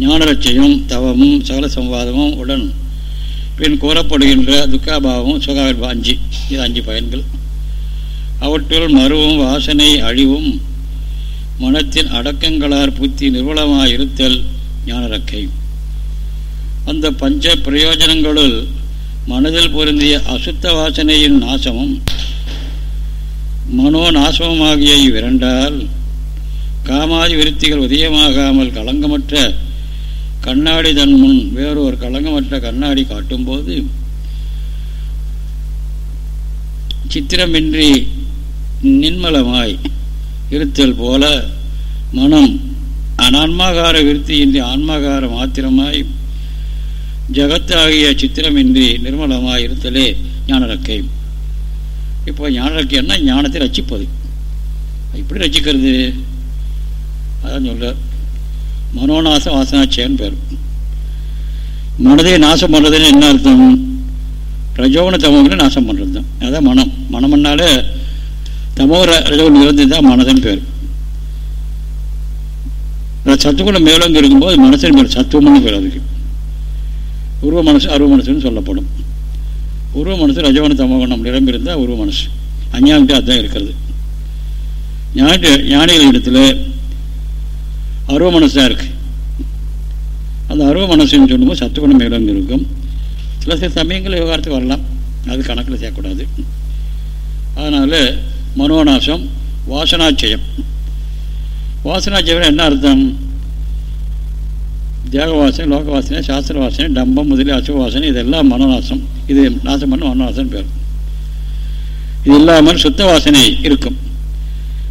ஞானரட்சையும் தவமும் சகல சம்வாதமும் உடன் பின் கூறப்படுகின்ற துக்காபாவமும் சுகாவிர்பா அஞ்சு இது அஞ்சு பயன்கள். அவற்றுள் மருவும் வாசனை அழிவும் மனத்தின் அடக்கங்களார் புத்தி நிர்வலமாக இருத்தல் ஞானரக்கை. அந்த பஞ்ச பிரயோஜனங்களுள் மனதில் பொருந்திய அசுத்த வாசனையின் நாசமும் மனோநாசமுமாகிய இவ்விரண்டால் காமாதி விருத்திகள் உதயமாகாமல் களங்கமற்ற கண்ணாடி தன் முன் வேறொரு களங்கமற்ற கண்ணாடி காட்டும்போது சித்திரமின்றி நின்மலமாய் இருத்தல் போல மனம் அனான்மாகார விருத்தியின்றி ஆன்மாகார மாத்திரமாய் ஜகத்தாகிய சித்திரமின்றி நிர்மலமாய் இருத்தலே ஞானரக்கை இப்போ ஞானரக்கைன்னா ஞானத்தை ரச்சிப்பது எப்படி ரசிக்கிறது அதான் சொல்கிறார் மனோநாச வாசனாச்சேன்னு பேர். மனதை நாசம் பண்ணுறதுன்னு என்ன அர்த்தம்? ரஜோகன தமோகனை நாசம் பண்ணுறது தான் அதான் மனம். மனம்னாலே தமோ ரஜோகன் இருந்து தான் மனதன் பேர். சத்துக்குணம் மேலோங்க இருக்கும்போது மனசின் பேர் சத்துவம்னு பேர் அதுக்கு. உருவ மனசு அருவ மனசுன்னு சொல்லப்படும். உருவ மனசு ரஜோகுண தமோகுணம் நிரம்பியிருந்தால் உருவ மனசு அஞ்ஞானிட்டு அதுதான் இருக்கிறது. ஞான ஞானிகள் இடத்துல அருவ மனசு தான் இருக்கு. அந்த அருவ மனசுன்னு சொல்லும்போது சத்துக்குணம் மேலும் இருக்கும். சில சில சமயங்கள் விவகாரத்துக்கு வரலாம். அது கணக்கில் செய்யக்கூடாது. அதனால் மனோநாசம் வாசனாச்சயம் வாசனாச்சயம் என்ன அர்த்தம்? தேக வாசனை லோக வாசனை சாஸ்திர வாசனை டம்பம் முதலிய அசுவ வாசனை இதெல்லாம் மனநாசம் இது நாசம் பண்ண மனநாசம் பேர். இது இல்லாமல் சுத்த வாசனை இருக்கும்.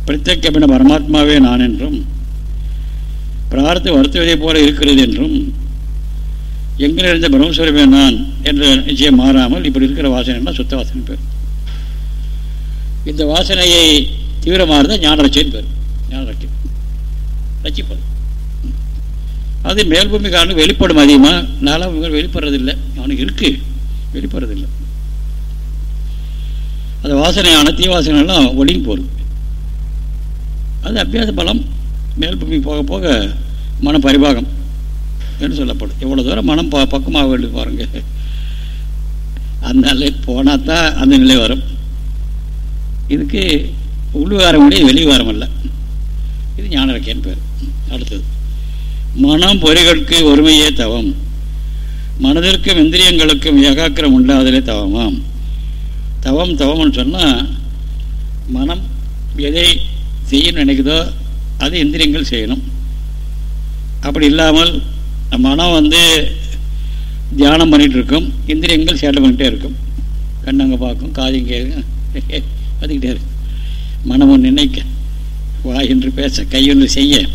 பிரத்யேகமான பரமாத்மாவே நான் என்றும் பிரார்த்த வருத்துவதை போல இருக்கிறது என்றும் எங்கே இருந்த பிரம்மஸ்வரமே நான் என்ற நிச்சயம் மாறாமல் இப்படி இருக்கிற வாசனைனா சுத்த வாசனை பேர். இந்த வாசனையை தீவிரமாக ஞானரட்சின்னு பேர். ஞானரட்சி. ரச்சிப்பது அது மேல்பூமிக்காரனுக்கு வெளிப்படும் அதிகமாக நாலாம் வெளிப்படுறதில்லை. அவனுக்கு இருக்கு. வெளிப்படுறதில்லை. அது வாசனையான தீ வாசனைலாம் ஒடுங்கி போகுது அது அபியாச பலம். மேல்பூமி போக போக மன பரிபாகம் என்று சொல்லப்படும். எவ்வளோ தூரம் மனம் ப பக்கமாக வேண்டி பாருங்க. அந்த நிலை போனால் தான் அந்த நிலை வரும். இதுக்கு உள்ளுவாரம் முடிய வெளிவாரம் அல்ல. இது ஞானரக்கேன்னு பேர். அடுத்தது. மனம் பொறிகளுக்கு ஒருமையே தவம். மனதிற்கும் இந்திரியங்களுக்கும் ஏகாக்கிரம் உண்டாதலே தவமாம். தவம் தவம்னு சொன்னால் மனம் எதை செய்யணும்னு நினைக்குதோ அது இந்திரியங்கள் செய்யணும். அப்படி இல்லாமல் மனம் வந்து தியானம் பண்ணிகிட்டு இருக்கும் இந்திரியங்கள் சேட்டை பண்ணிகிட்டே இருக்கும். கண்ணங்க பார்க்கும் காதிங்க பார்த்துக்கிட்டே இருக்கும் மனமும் நினைக்க வாயின்று பேச கையொன்று செய்ய.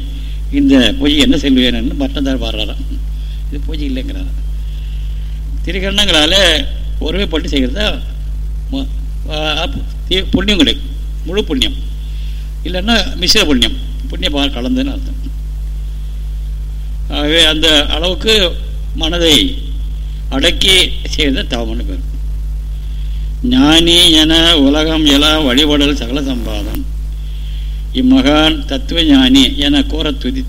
இந்த பூஜை என்ன செல்வேன்னு மட்டந்தார் பாடுறாராம் இது பூஜை இல்லைங்கிறார் திரிகரணங்களால் ஒருமைப்பட்டு செய்கிறதா? புண்ணியம் கிடைக்கும். முழு புண்ணியம். இல்லைன்னா மிஸ்ர புண்ணியம். புண்ணிய பால் கலந்துன்னு அர்த்தம். ஆகவே அந்த அளவுக்கு மனதை அடக்கி செய்த தவம்னு பேர். ஞானி என உலகம் எல்லாம் வழிபடல் சகல சம்பாதம். இம்மகான் தத்துவ ஞானி என கூற துதி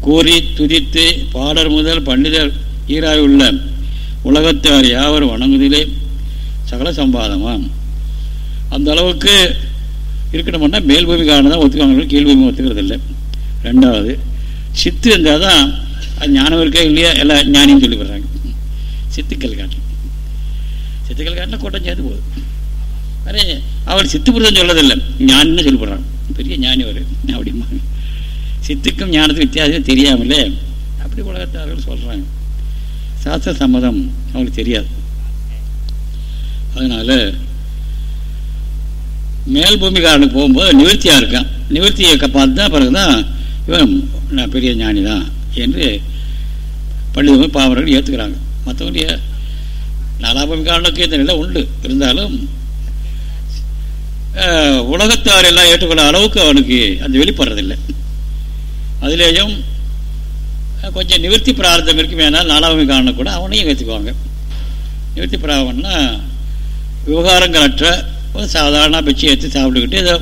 கூறி துதித்து பாடர் முதல் பண்டிதர் ஈராயுள்ள உலகத்தார் யாவர் வணங்குதிலே? சகல சம்பாதமாம். அந்த அளவுக்கு இருக்கணும்னா மேல்பூமி பூமிக்காரன் தான் ஒத்துக்காங்க கீழ்பூமி ஒத்துக்கிறது இல்லை ரெண்டாவது சித்து இருந்தால் தான் அது ஞானம் இருக்கா இல்லையா? எல்லா ஞானியும் சொல்லி வர்றாங்க சித்துக்கள் காட்டு. சித்துக்கள் காட்டினா கூட்டம் சேர்ந்து போகுது. அரே அவர் சித்துப்புறம் சொல்லதில்லை. ஞானின்னு சொல்லி போடுறாங்க பெரிய ஞானி ஒரு அப்படிமா சித்துக்கும் ஞானத்துக்கும் வித்தியாசம் தெரியாமலே அப்படி உலகத்தார்கள் சொல்கிறாங்க சாஸ்திர சம்மதம் அவங்களுக்கு தெரியாது. அதனால மேல் பூமிக்காரனுக்கு போகும்போது நிவர்த்தியாக இருக்கான். நிவர்த்தியை பார்த்து தான் பிறகு தான் இவன் நான் பெரிய ஞானி தான் என்று பள்ளி பாவர்கள் ஏற்றுக்கிறாங்க மற்றவங்களுடைய நாலாபூமிக்காரனுக்கு இந்த நிலை உண்டு. இருந்தாலும் உலகத்தார் எல்லாம் ஏற்றுக்கொள்ள அளவுக்கு அவனுக்கு அந்த வெளிப்படுறதில்லை. அதிலேயும் கொஞ்சம் நிவர்த்தி பிரார்த்தம் இருக்குமே ஆனால் நாலாவது காரணம் கூட அவனையும் ஏற்றுக்குவாங்க. நிவர்த்தி பிராபம்னா விவகாரங்கள் அற்ற ஒரு சாதாரண பிச்சை ஏற்றி சாப்பிட்டுக்கிட்டு ஏதோ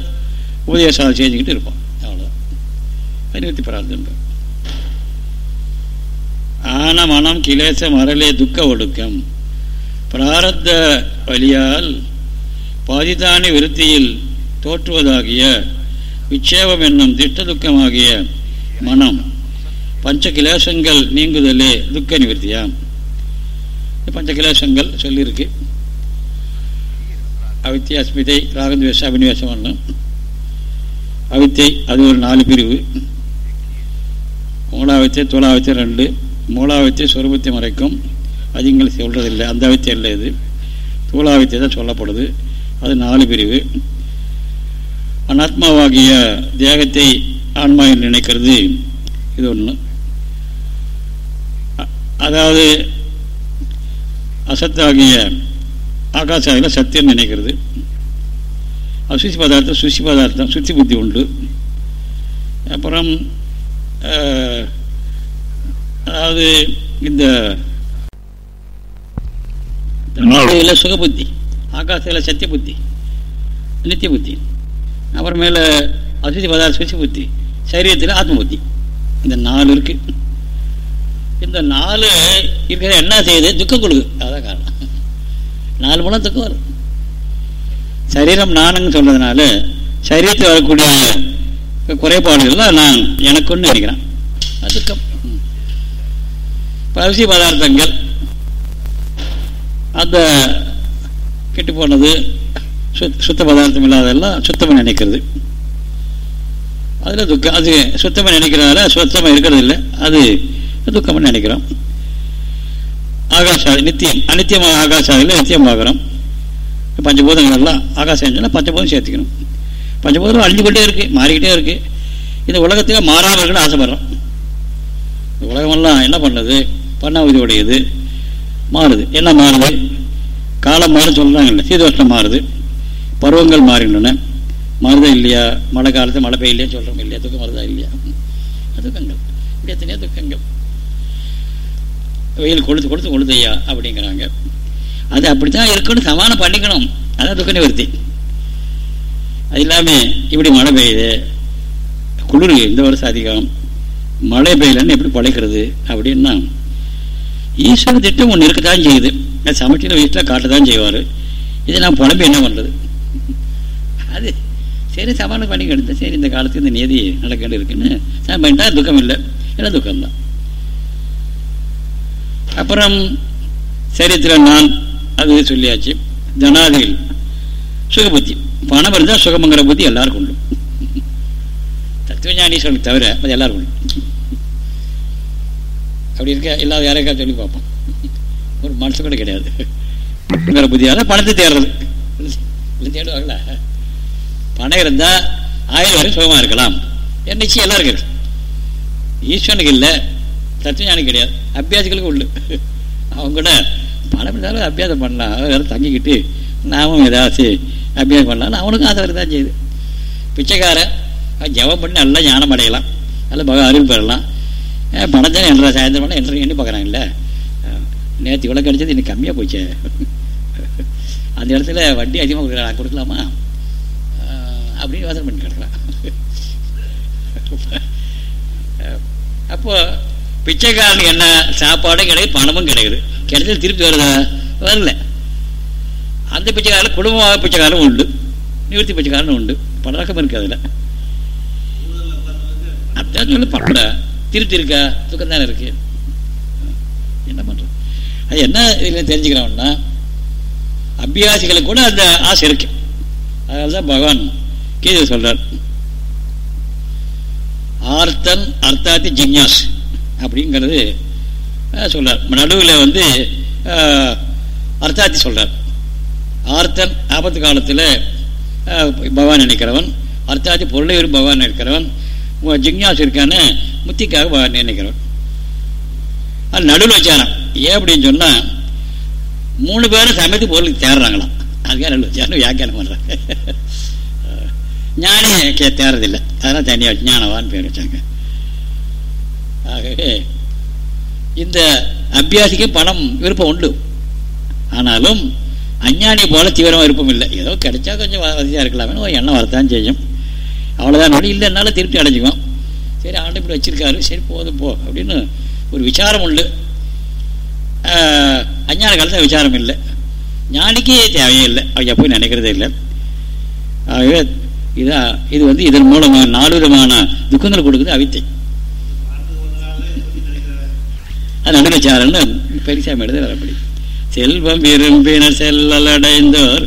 உபதேசம் செஞ்சுக்கிட்டு இருப்போம் அவ்வளோதான் நிவர்த்தி பிரார்த்தம். ஆன மனம் கிளேசம் அறலே துக்க ஒடுக்கம். பிராரத்த வழியால் பாதிதான விருத்தியில் தோற்றுவதாகிய விட்சேபம் என்னும் திட்ட துக்கமாகிய மனம் பஞ்ச கிலேசங்கள் நீங்குதலே துக்க நிவர்த்தியாம் பஞ்ச கிலேசங்கள் சொல்லியிருக்கு. அவித்திய அஸ்மிதை ராகத்வேஷ அபினிவேசம் ஒன்று அவித்தை அது ஒரு நாலு பிரிவு. மூலாவித்தை தோலாவித்தை ரெண்டு. மூலாவித்தை சொருபத்தை மறைக்கும். அது சொல்கிறதில்லை அந்த அவித்தியம் இல்லை இது. தூளாவித்தை தான் சொல்லப்படுது. அது நாலு பிரிவு. அனாத்மாவாகிய தேகத்தை ஆன்மா என்று நினைக்கிறது. இது ஒன்று அதாவது அசத்தாகிய ஆகாசாகில சத்தியம் நினைக்கிறது. அசுசி பதார்த்தம் சுசி பதார்த்தம் சுத்தி புத்தி உண்டு. அப்புறம் அதாவது இந்த சுகபுத்தி. ஆகாசத்தில் சத்திய புத்தி நித்திய புத்தி அப்புறமேல அசுதி பதார்த்த சுசி புத்தி சரீரத்தில் ஆத்ம புத்தி இந்த நாலு இருக்கு. இந்த நாலு இருக்கிற என்ன செய்யுது? துக்கம் கொடுக்கு அதான் காரணம். நாலு மூலம் துக்கம் வரும். சரீரம் நானுன்னு சொல்றதுனால சரீரத்தில் வரக்கூடிய குறைபாடுகள்லாம் நான் எனக்குன்னு நினைக்கிறேன். துக்கம். அரிசி பதார்த்தங்கள் அந்த கெட்டு போனது சுத்த பதார்த்தம் இல்லாதெல்லாம் சுத்தமாக நினைக்கிறது. அதில் துக்கம் அது சுத்தமாக நினைக்கிறதால சுத்தமாக இருக்கிறது இல்லை அது துக்கமாக நினைக்கிறோம். ஆகாஷா நித்தியம் அனித்தியமாக ஆகாஷாதியில் நித்தியம் பார்க்குறோம். பஞ்சபூதங்கள் எல்லாம் ஆகாசம் சொன்னால் பஞ்சபூதம் சேர்த்துக்கணும். பஞ்சபூதம் அழிஞ்சுக்கிட்டே இருக்குது மாறிக்கிட்டே இருக்குது இந்த உலகத்துக்கு மாறாமல் ஆசைப்படுறோம். இந்த உலகமெல்லாம் என்ன பண்ணுறது பண்ணாவதியுடையது மாறுது. என்ன மாறுது? காலம் மாறு சொல்கிறாங்கல்ல சீதோஷ்ணம் மாறுது பருவங்கள் மாறினன மருதம் இல்லையா? மழை காலத்தில் மழை பெய்யலையா சொல்கிறோம் இல்லையா? துக்கம் மருதா இல்லையா? துக்கங்கள். இப்படி எத்தனையோ துக்கங்கள். வெயில் கொளுத்து கொளுத்து கொளுத்தையா? அப்படிங்கிறாங்க. அது அப்படித்தான் இருக்கணும் சமானம் பண்ணிக்கணும். அதான் துக்க நிவர்த்தி. அது இல்லாமல் இப்படி மழை பெய்யுது. குளிர் இந்த வருஷம் அதிகம். மழை பெய்யலன்னு எப்படி பழைக்கிறது? அப்படின்னா ஈஸ்வர திட்டம் ஒன்று இருக்கத்தான் செய்யுது. சமைக்கிற வீட்டில் காட்டத்தான் செய்வார். இதை நான் புலம்பு என்ன பண்ணுறது அது சரி சமாளம் பண்ணி கெடுத்தேன். சரி இந்த காலத்துக்கு இந்த நியதி நடக்கிட்டு இருக்குன்னு. நான் பண்ணிட்டா துக்கம் இல்லை. எல்லாம் துக்கம்தான் அப்புறம் சரீரத்தில் நான் அது சொல்லியாச்சு. தனாதிகள் சுகபுத்தி பணம் இருந்தால் சுகமங்கிற புத்தி எல்லாருக்கும் உண்டு. தத்துவஞானீஸ்வரனுக்கு தவிர அது எல்லாருக்கும் உண்டு. அப்படி இருக்க இல்லாத யாரைக்கா சொல்லி பார்ப்போம். ஒரு மனசு கூட கிடையாது. புத்தியால பணத்தை தேடுறது. தேடுவாங்களா? பணம் இருந்தால் ஆயுள் வரை சுகமாக இருக்கலாம். என் நிச்சயம் எல்லாம் இருக்கு ஈஸ்வரனுக்கு இல்லை தத்துவஞானம் கிடையாது. அபியாசிகளுக்கு உண்டு. அவங்க கூட பணம் இருந்தாலும் அபியாசம் பண்ணலாம். வேறு தங்கிக்கிட்டு நாமும் ஏதாச்சும் அபியாசம் பண்ணலாம் அவனுக்கும் ஆசை தான் செய்யுது. பிச்சைக்காரன் ஜபம் பண்ணி நல்லா ஞானம் அடையலாம். நல்லா பக அறிவு பெறலாம். பணத்தை என்ற சாயந்தரம் பண்ணால் என்ற எண்ணி பார்க்குறாங்கல்ல? நேற்று இவ்வளோ கிடைச்சது இன்னைக்கு கம்மியாக போச்சே. அந்த இடத்துல வட்டி அதிகமாக கொடுக்குறா கொடுக்கலாமா? அப்படின்னு யோசனை பண்ணி கிடக்கலாம் அப்போ பிச்சைக்காரனுக்கு என்ன? சாப்பாடும் கிடையாது பணமும் கிடையாது கிடைச்சது திருப்பி வருதா? வரல. அந்த பிச்சைக்காரில் குடும்பமாக பிச்சைக்காரனும் உண்டு. நிவர்த்தி பிச்சைக்காரனும் உண்டு. பழக்கம் இருக்கு அதில். அதான் சொல்லி பக்கட திருப்தி இருக்கா? துக்கம் தானே இருக்கு. என்ன பண்ணுறது அது என்ன இதில் தெரிஞ்சுக்கிறோம்னா அபியாசிகளுக்கு கூட அந்த ஆசை இருக்கு. அதனால தான் பகவான் கீதை சொல்றார். ஆர்த்தன் அர்த்தாத்தி ஜிக்யாஸ் அப்படிங்கிறது சொல்றார். நடுவில் வந்து அர்த்தாத்தி சொல்றார். ஆர்த்தன் ஆபத்து காலத்தில் பகவான் நினைக்கிறவன் அர்த்தாத்தி பொருளை ஒரு பகவான் நினைக்கிறவன் ஜிக்யாஸ் இருக்கான முத்திக்காக பகவான் நினைக்கிறவன். அது நடுவில் வச்சாராம் ஏன் அப்படின்னு சொன்னால் மூணு பேரும் சமயத்து பொருளுக்கு தேடுறாங்களாம். அதுக்காக நடுவில் வச்சாரு வியாக்கியானம் பண்ணுறாங்க ஞானே கே தேறதில்லை அதெல்லாம் தனியாக ஞானவான்னு பேர் வச்சாங்க. ஆகவே இந்த அபியாசிக்கு பணம் விருப்பம் உண்டு. ஆனாலும் அஞ்ஞானி போல தீவிரமாக விருப்பம் இல்லை. ஏதோ கிடைச்சா கொஞ்சம் வசதியாக இருக்கலாம்னு ஒரு எண்ணம் வரத்தான் செய்யும். அவ்வளோதான் நோடி இல்லைன்னாலும் திருப்தி அடைஞ்சிக்குவோம். சரி ஆண்டு இப்படி வச்சிருக்காரு. சரி போதும் போ அப்படின்னு ஒரு விசாரம் உண்டு. அஞ்ஞான காலத்தில் விசாரம் இல்லை. ஞானிக்கே தேவையே இல்லை. அவங்க போய் நினைக்கிறதே இல்லை. ஆகவே இதான் இது வந்து இதன் மூலமாக நாலு விதமான துக்கங்கள் கொடுக்குது அவித்தை. அது நடுநச்சாரன்னு பெரிசாமி எழுத அப்படி செல்வம் விரும்பினர் செல்லல் அடைந்தோர்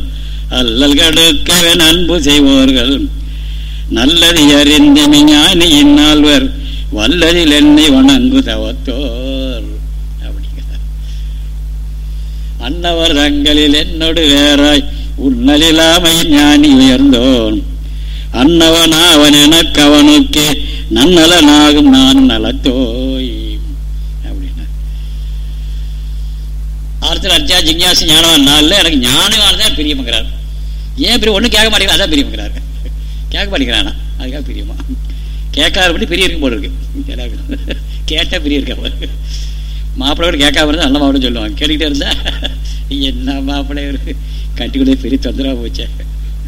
அல்லல் கடுக்கவே அன்பு செய்வோர்கள். நல்லது அறிந்த ஞானி இந்நால்வர் வல்லதில் என்னை வணங்கு தவத்தோர் அப்படிங்கிறார். அன்னவர் தங்களில் என்னோடு வேறாய் உன்னலிலாமை ஞானி உயர்ந்தோன். அன்னவன் அவன் எனக்கு அவனுக்கே நன்னலனாகும் நான் நலத்தோய். அப்படின்னா ஆர்த்தர் அர்ச்சா ஜிக்யாசி ஞானவான் நாளில் எனக்கு ஞானவான் பிரியமுங்கிறார். ஏன் பிரியம்? ஒன்றும் கேட்க மாட்டேங்கிறார் அதான் பிரியமுங்கிறார். கேட்க மாட்டேங்கிறானா அதுக்காக பிரியமா? கேட்காத பண்ணி பெரிய இருக்கும் போல இருக்கு. கேட்டால் பெரிய இருக்கா மாப்பிள்ளை கூட கேட்காம இருந்தால் நல்ல மாப்பிள்ளை சொல்லுவாங்க. கேட்டுக்கிட்டே இருந்தா என்ன மாப்பிள்ளை கட்டி கூட பெரிய தொந்தரவாக போச்சே?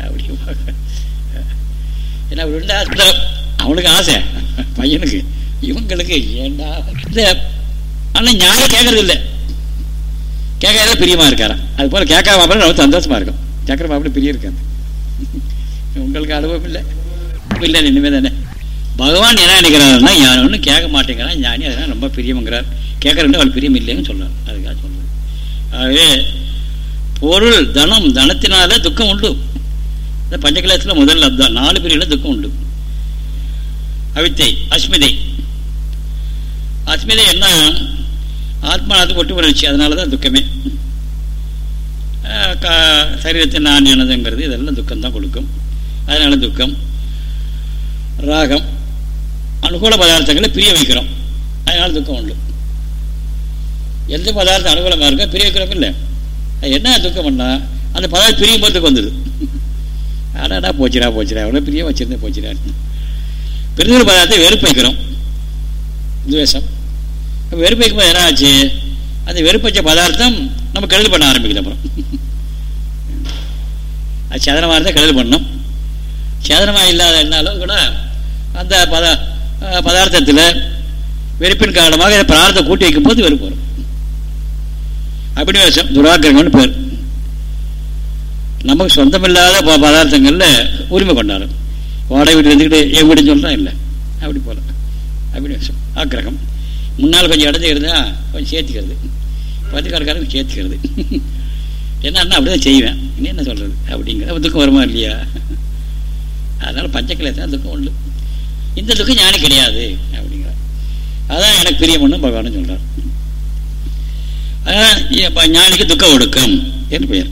அப்படி ஏன்னா இருந்தா அவனுக்கு ஆசை. பையனுக்கு. இவங்களுக்கு ஏண்டா ஆனால் ஞானம் கேட்கறது இல்லை. கேட்காத பிரியமா இருக்காராம். அது போல கேட்காம மாப்பிள்ளை ரொம்ப சந்தோஷமா இருக்கும். கேட்குற மாப்பிள்ளை பிரிய இருக்காது உங்களுக்கு அனுபவம் இல்லை. இல்லை இனிமே தானே. பகவான் என்ன நினைக்கிறாருன்னா யார் ஒன்றும் கேட்க மாட்டேங்கிறான் ஞானி அதெல்லாம் ரொம்ப பிரியமுங்கிறார். கேட்கறேன் அவள் பிரியம் இல்லைன்னு சொல்றார். அதுக்காக சொல்றது ஆகவே பொருள் தனம் தனத்தினால துக்கம் உண்டு. இந்த பஞ்சகிளாசில் முதல்ல அதுதான் நாலு பிரிவில் துக்கம் உண்டு. அவித்தை அஸ்மிதை. அஸ்மிதை என்ன? ஆத்மானது ஒட்டு உணர்ச்சி அதனால தான் துக்கமே சரீரத்தை நான் எனதுங்கிறது இதெல்லாம் துக்கம் தான் கொடுக்கும். அதனால துக்கம். ராகம். அனுகூல பதார்த்தங்களை பிரிய வைக்கிறோம். அதனால் துக்கம் உண்டு. எந்த பதார்த்தம் அனுகூலமாக இருக்கோ பிரிய வைக்கிறோம் இல்லை. அது என்ன துக்கம் பண்ணா அந்த பதார்த்தம் பிரியும் போகிறதுக்கு வந்தது. ஆடாடா போச்சுடா போச்சுடா எவ்வளோ பிரிய வச்சிருந்தேன் போச்சுடா. பிரிந்த பதார்த்தத்தை வெறுப்பு வைக்கிறோம். துவேஷம். வெறுப்பு வைக்கும்போது என்ன ஆச்சு? அந்த வெறுப்பு வச்ச பதார்த்தம் நம்ம கெடுதல் பண்ண ஆரம்பிக்குது அப்புறம். அது சதனமாக இருந்தால் கெடுதல் பண்ணணும் சேதனமாக இல்லாத என்னாலும் கூட அந்த பத பதார்த்தத்தில் வெறுப்பின் காரணமாக பிரார்த்தம் கூட்டி வைக்கும் போது வெறுப்பு வரும். அபினிவேசம் துராக்கிரகம்னு பேர். நமக்கு சொந்தமில்லாத பதார்த்தங்களில் உரிமை கொண்டாடும். வாடகை வீட்டு இருந்துக்கிட்டு என் வீடுன்னு சொல்கிறான் இல்லை. அப்படி போல. அபினிவேசம் ஆக்கிரகம். முன்னால் கொஞ்சம் இடத்து இருந்தால் கொஞ்சம் சேர்த்துக்கிறது. பத்துக்காரக்காரங்க சேர்த்துக்கிறது. என்னன்னா அப்படிதான் செய்வேன். இன்னும் என்ன சொல்கிறது அப்படிங்கிற துக்கம் வருமா இல்லையா? அதனால் பஞ்சக்கிளை தான் துக்கம் உண்டு. இந்த துக்கம் ஞானி கிடையாது அப்படிங்கிறார். அதான் எனக்கு பிரியம்னு பகவான் சொல்றார். அதான் ஞானிக்கு துக்க ஒடுக்கம் என்று பெயர்.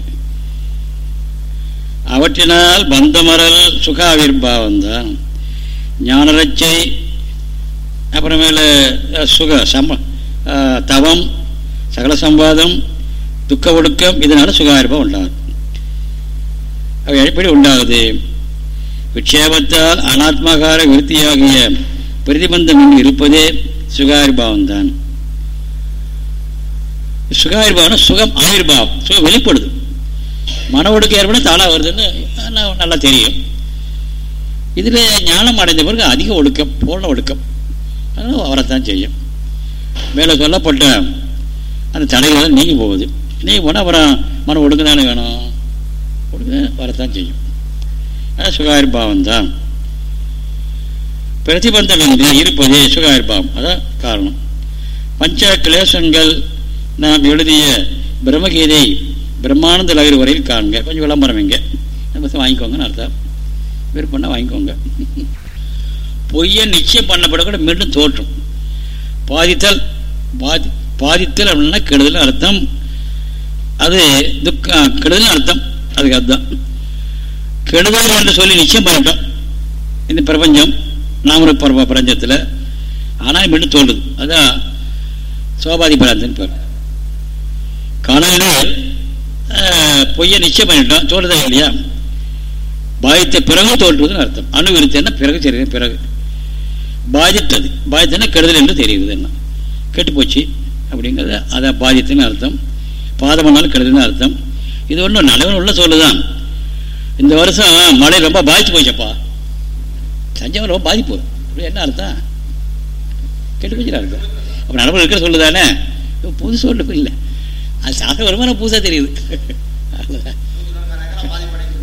அவற்றினால் பந்தமரல் சுகாவிர்பாவம் தான் ஞானரட்சை அப்புறமேல சுக சம தவம் சகல சம்பாதம் துக்க ஒடுக்கம் இதனால சுகாவிர்பாவம் உண்டாகும் அவை எப்படி உண்டாகுது? விட்சேபத்தால் அனாத்மகார விருத்தியாகிய பிரதிபந்தம் இங்கு இருப்பதே சுகாரிபாவம் தான் சுகம் ஆயிர்பாவம். சுகம் வெளிப்படுது. மன ஒடுக்க ஏற்பட தானாக வருதுன்னு நல்லா தெரியும். இதில் ஞானம் அடைந்த பிறகு அதிக ஒடுக்கம் பூர்ண ஒடுக்கம். அதனால் வரத்தான் செய்யும். மேலே சொல்லப்பட்ட அந்த தடைகள் நீங்கி போகுது. நீங்கி போனால் அப்புறம் மனம் ஒடுக்க தானே வேணும்? ஒடுக்க வரத்தான் செய்யும். சுகாரிபாவம் தான். பிரதிபந்தம் என்று இருப்பதே சுகாரிபாவம் அதான் காரணம். பஞ்ச கிளேசங்கள் நாம் எழுதிய பிரம்மகீதை பிரம்மானந்த லகர் வரையில் காண்க கொஞ்சம் விளம்பரம் இங்கே. வாங்கிக்கோங்கன்னு அர்த்தம். விருப்பம்னா வாங்கிக்கோங்க. பொய்யை நிச்சயம் பண்ணப்பட கூட மீண்டும் தோற்றும். பாதித்தல் பாதி பாதித்தல் அப்படின்னா கெடுதல் அர்த்தம். அது துக்க கெடுதல் அர்த்தம். அதுக்கு அதுதான் கெடுதல் என்று சொல்லி நிச்சயம் பண்ணிட்டோம். இந்த பிரபஞ்சம் நாம பரவ பிரபஞ்சத்தில் ஆனால் மீண்டும் தோன்றுது? அதான் சோபாதி பிராந்தன் பேர். கனவில் பொய்யை நிச்சயம் பண்ணிட்டோம். தோன்றுதா இல்லையா? பாதித்த பிறகு தோன்றுவதுன்னு அர்த்தம். அணுவிருத்தன்னா பிறகு தெரியுது பிறகு. பாதித்தது. பாதித்தனா கெடுதல் என்று தெரியுது என்ன? கெட்டுப்போச்சு அப்படிங்கிறத அதை பாதித்துன்னு அர்த்தம். பாதமானாலும் கெடுதல்னு அர்த்தம். இது ஒன்றும் நலவன் உள்ள சொல்லுதான். இந்த வருஷம் மழை ரொம்ப பாதிச்சு போச்சப்பா தஞ்சாவூர் ரொம்ப பாதிப்பு. என்ன அர்த்தம்? கெட்டு போச்சுடா இருக்கும் அப்போ நடைமுறை இருக்கிற சொல்லு தானே புது சொல்லு இல்லை அது சாஸ்திர வருமானம் புதுசாக தெரியுது.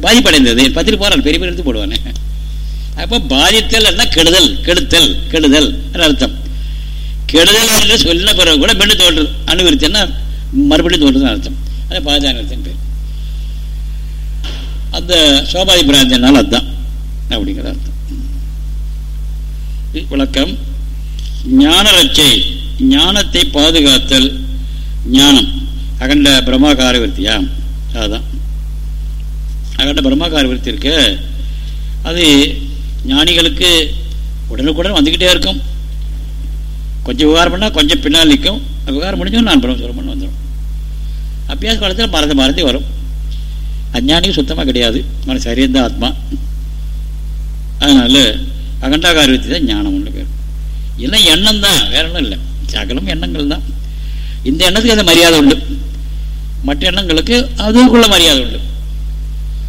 பாதிப்படைந்தது. பத்திரி போறான் பெரிய பேர் எடுத்து போடுவானே. அப்போ பாதித்தல் என்ன கெடுதல் கெடுத்தல் கெடுதல் அர்த்தம். கெடுதல் என்று சொன்ன பிறகு கூட பெண்ணு தோன்றுது அனுபவித்தேன்னா மறுபடியும் தோன்றுதுன்னு அர்த்தம். அது பாதானத்தின் பேர் அந்த சோபாதி பிராந்தியனால் அதுதான் அப்படிங்கிற அர்த்தம். விளக்கம் ஞானரட்சை ஞானத்தை பாதுகாத்தல் ஞானம். அகண்ட பிரம்மாகார விருத்தியா? அதுதான் அகண்ட பிரம்மாகார விருத்தி இருக்கு அது ஞானிகளுக்கு உடனுக்குடன் வந்துக்கிட்டே இருக்கும். கொஞ்சம் விவகாரம் பண்ணால் கொஞ்சம் பின்னால் நிற்கும். விவகாரம் முடிஞ்சும் நான் பிரம்மஸ்வரம் பண்ண வந்துடும். அபியாச காலத்தில் மறந்து மறந்து வரும். அஞ்ஞானிக்கு சுத்தமாக கிடையாது. மன சரியந்த ஆத்மா. அதனால் அகண்டாகாரவத்தி தான் ஞானம் ஒன்று பேர். எல்லாம் எண்ணம் தான்? வேற ஒன்றும் இல்லை. சகலம் எண்ணங்கள் தான். இந்த எண்ணத்துக்கு அந்த மரியாதை உண்டு. மற்ற எண்ணங்களுக்கு அதுக்குள்ள மரியாதை உண்டு.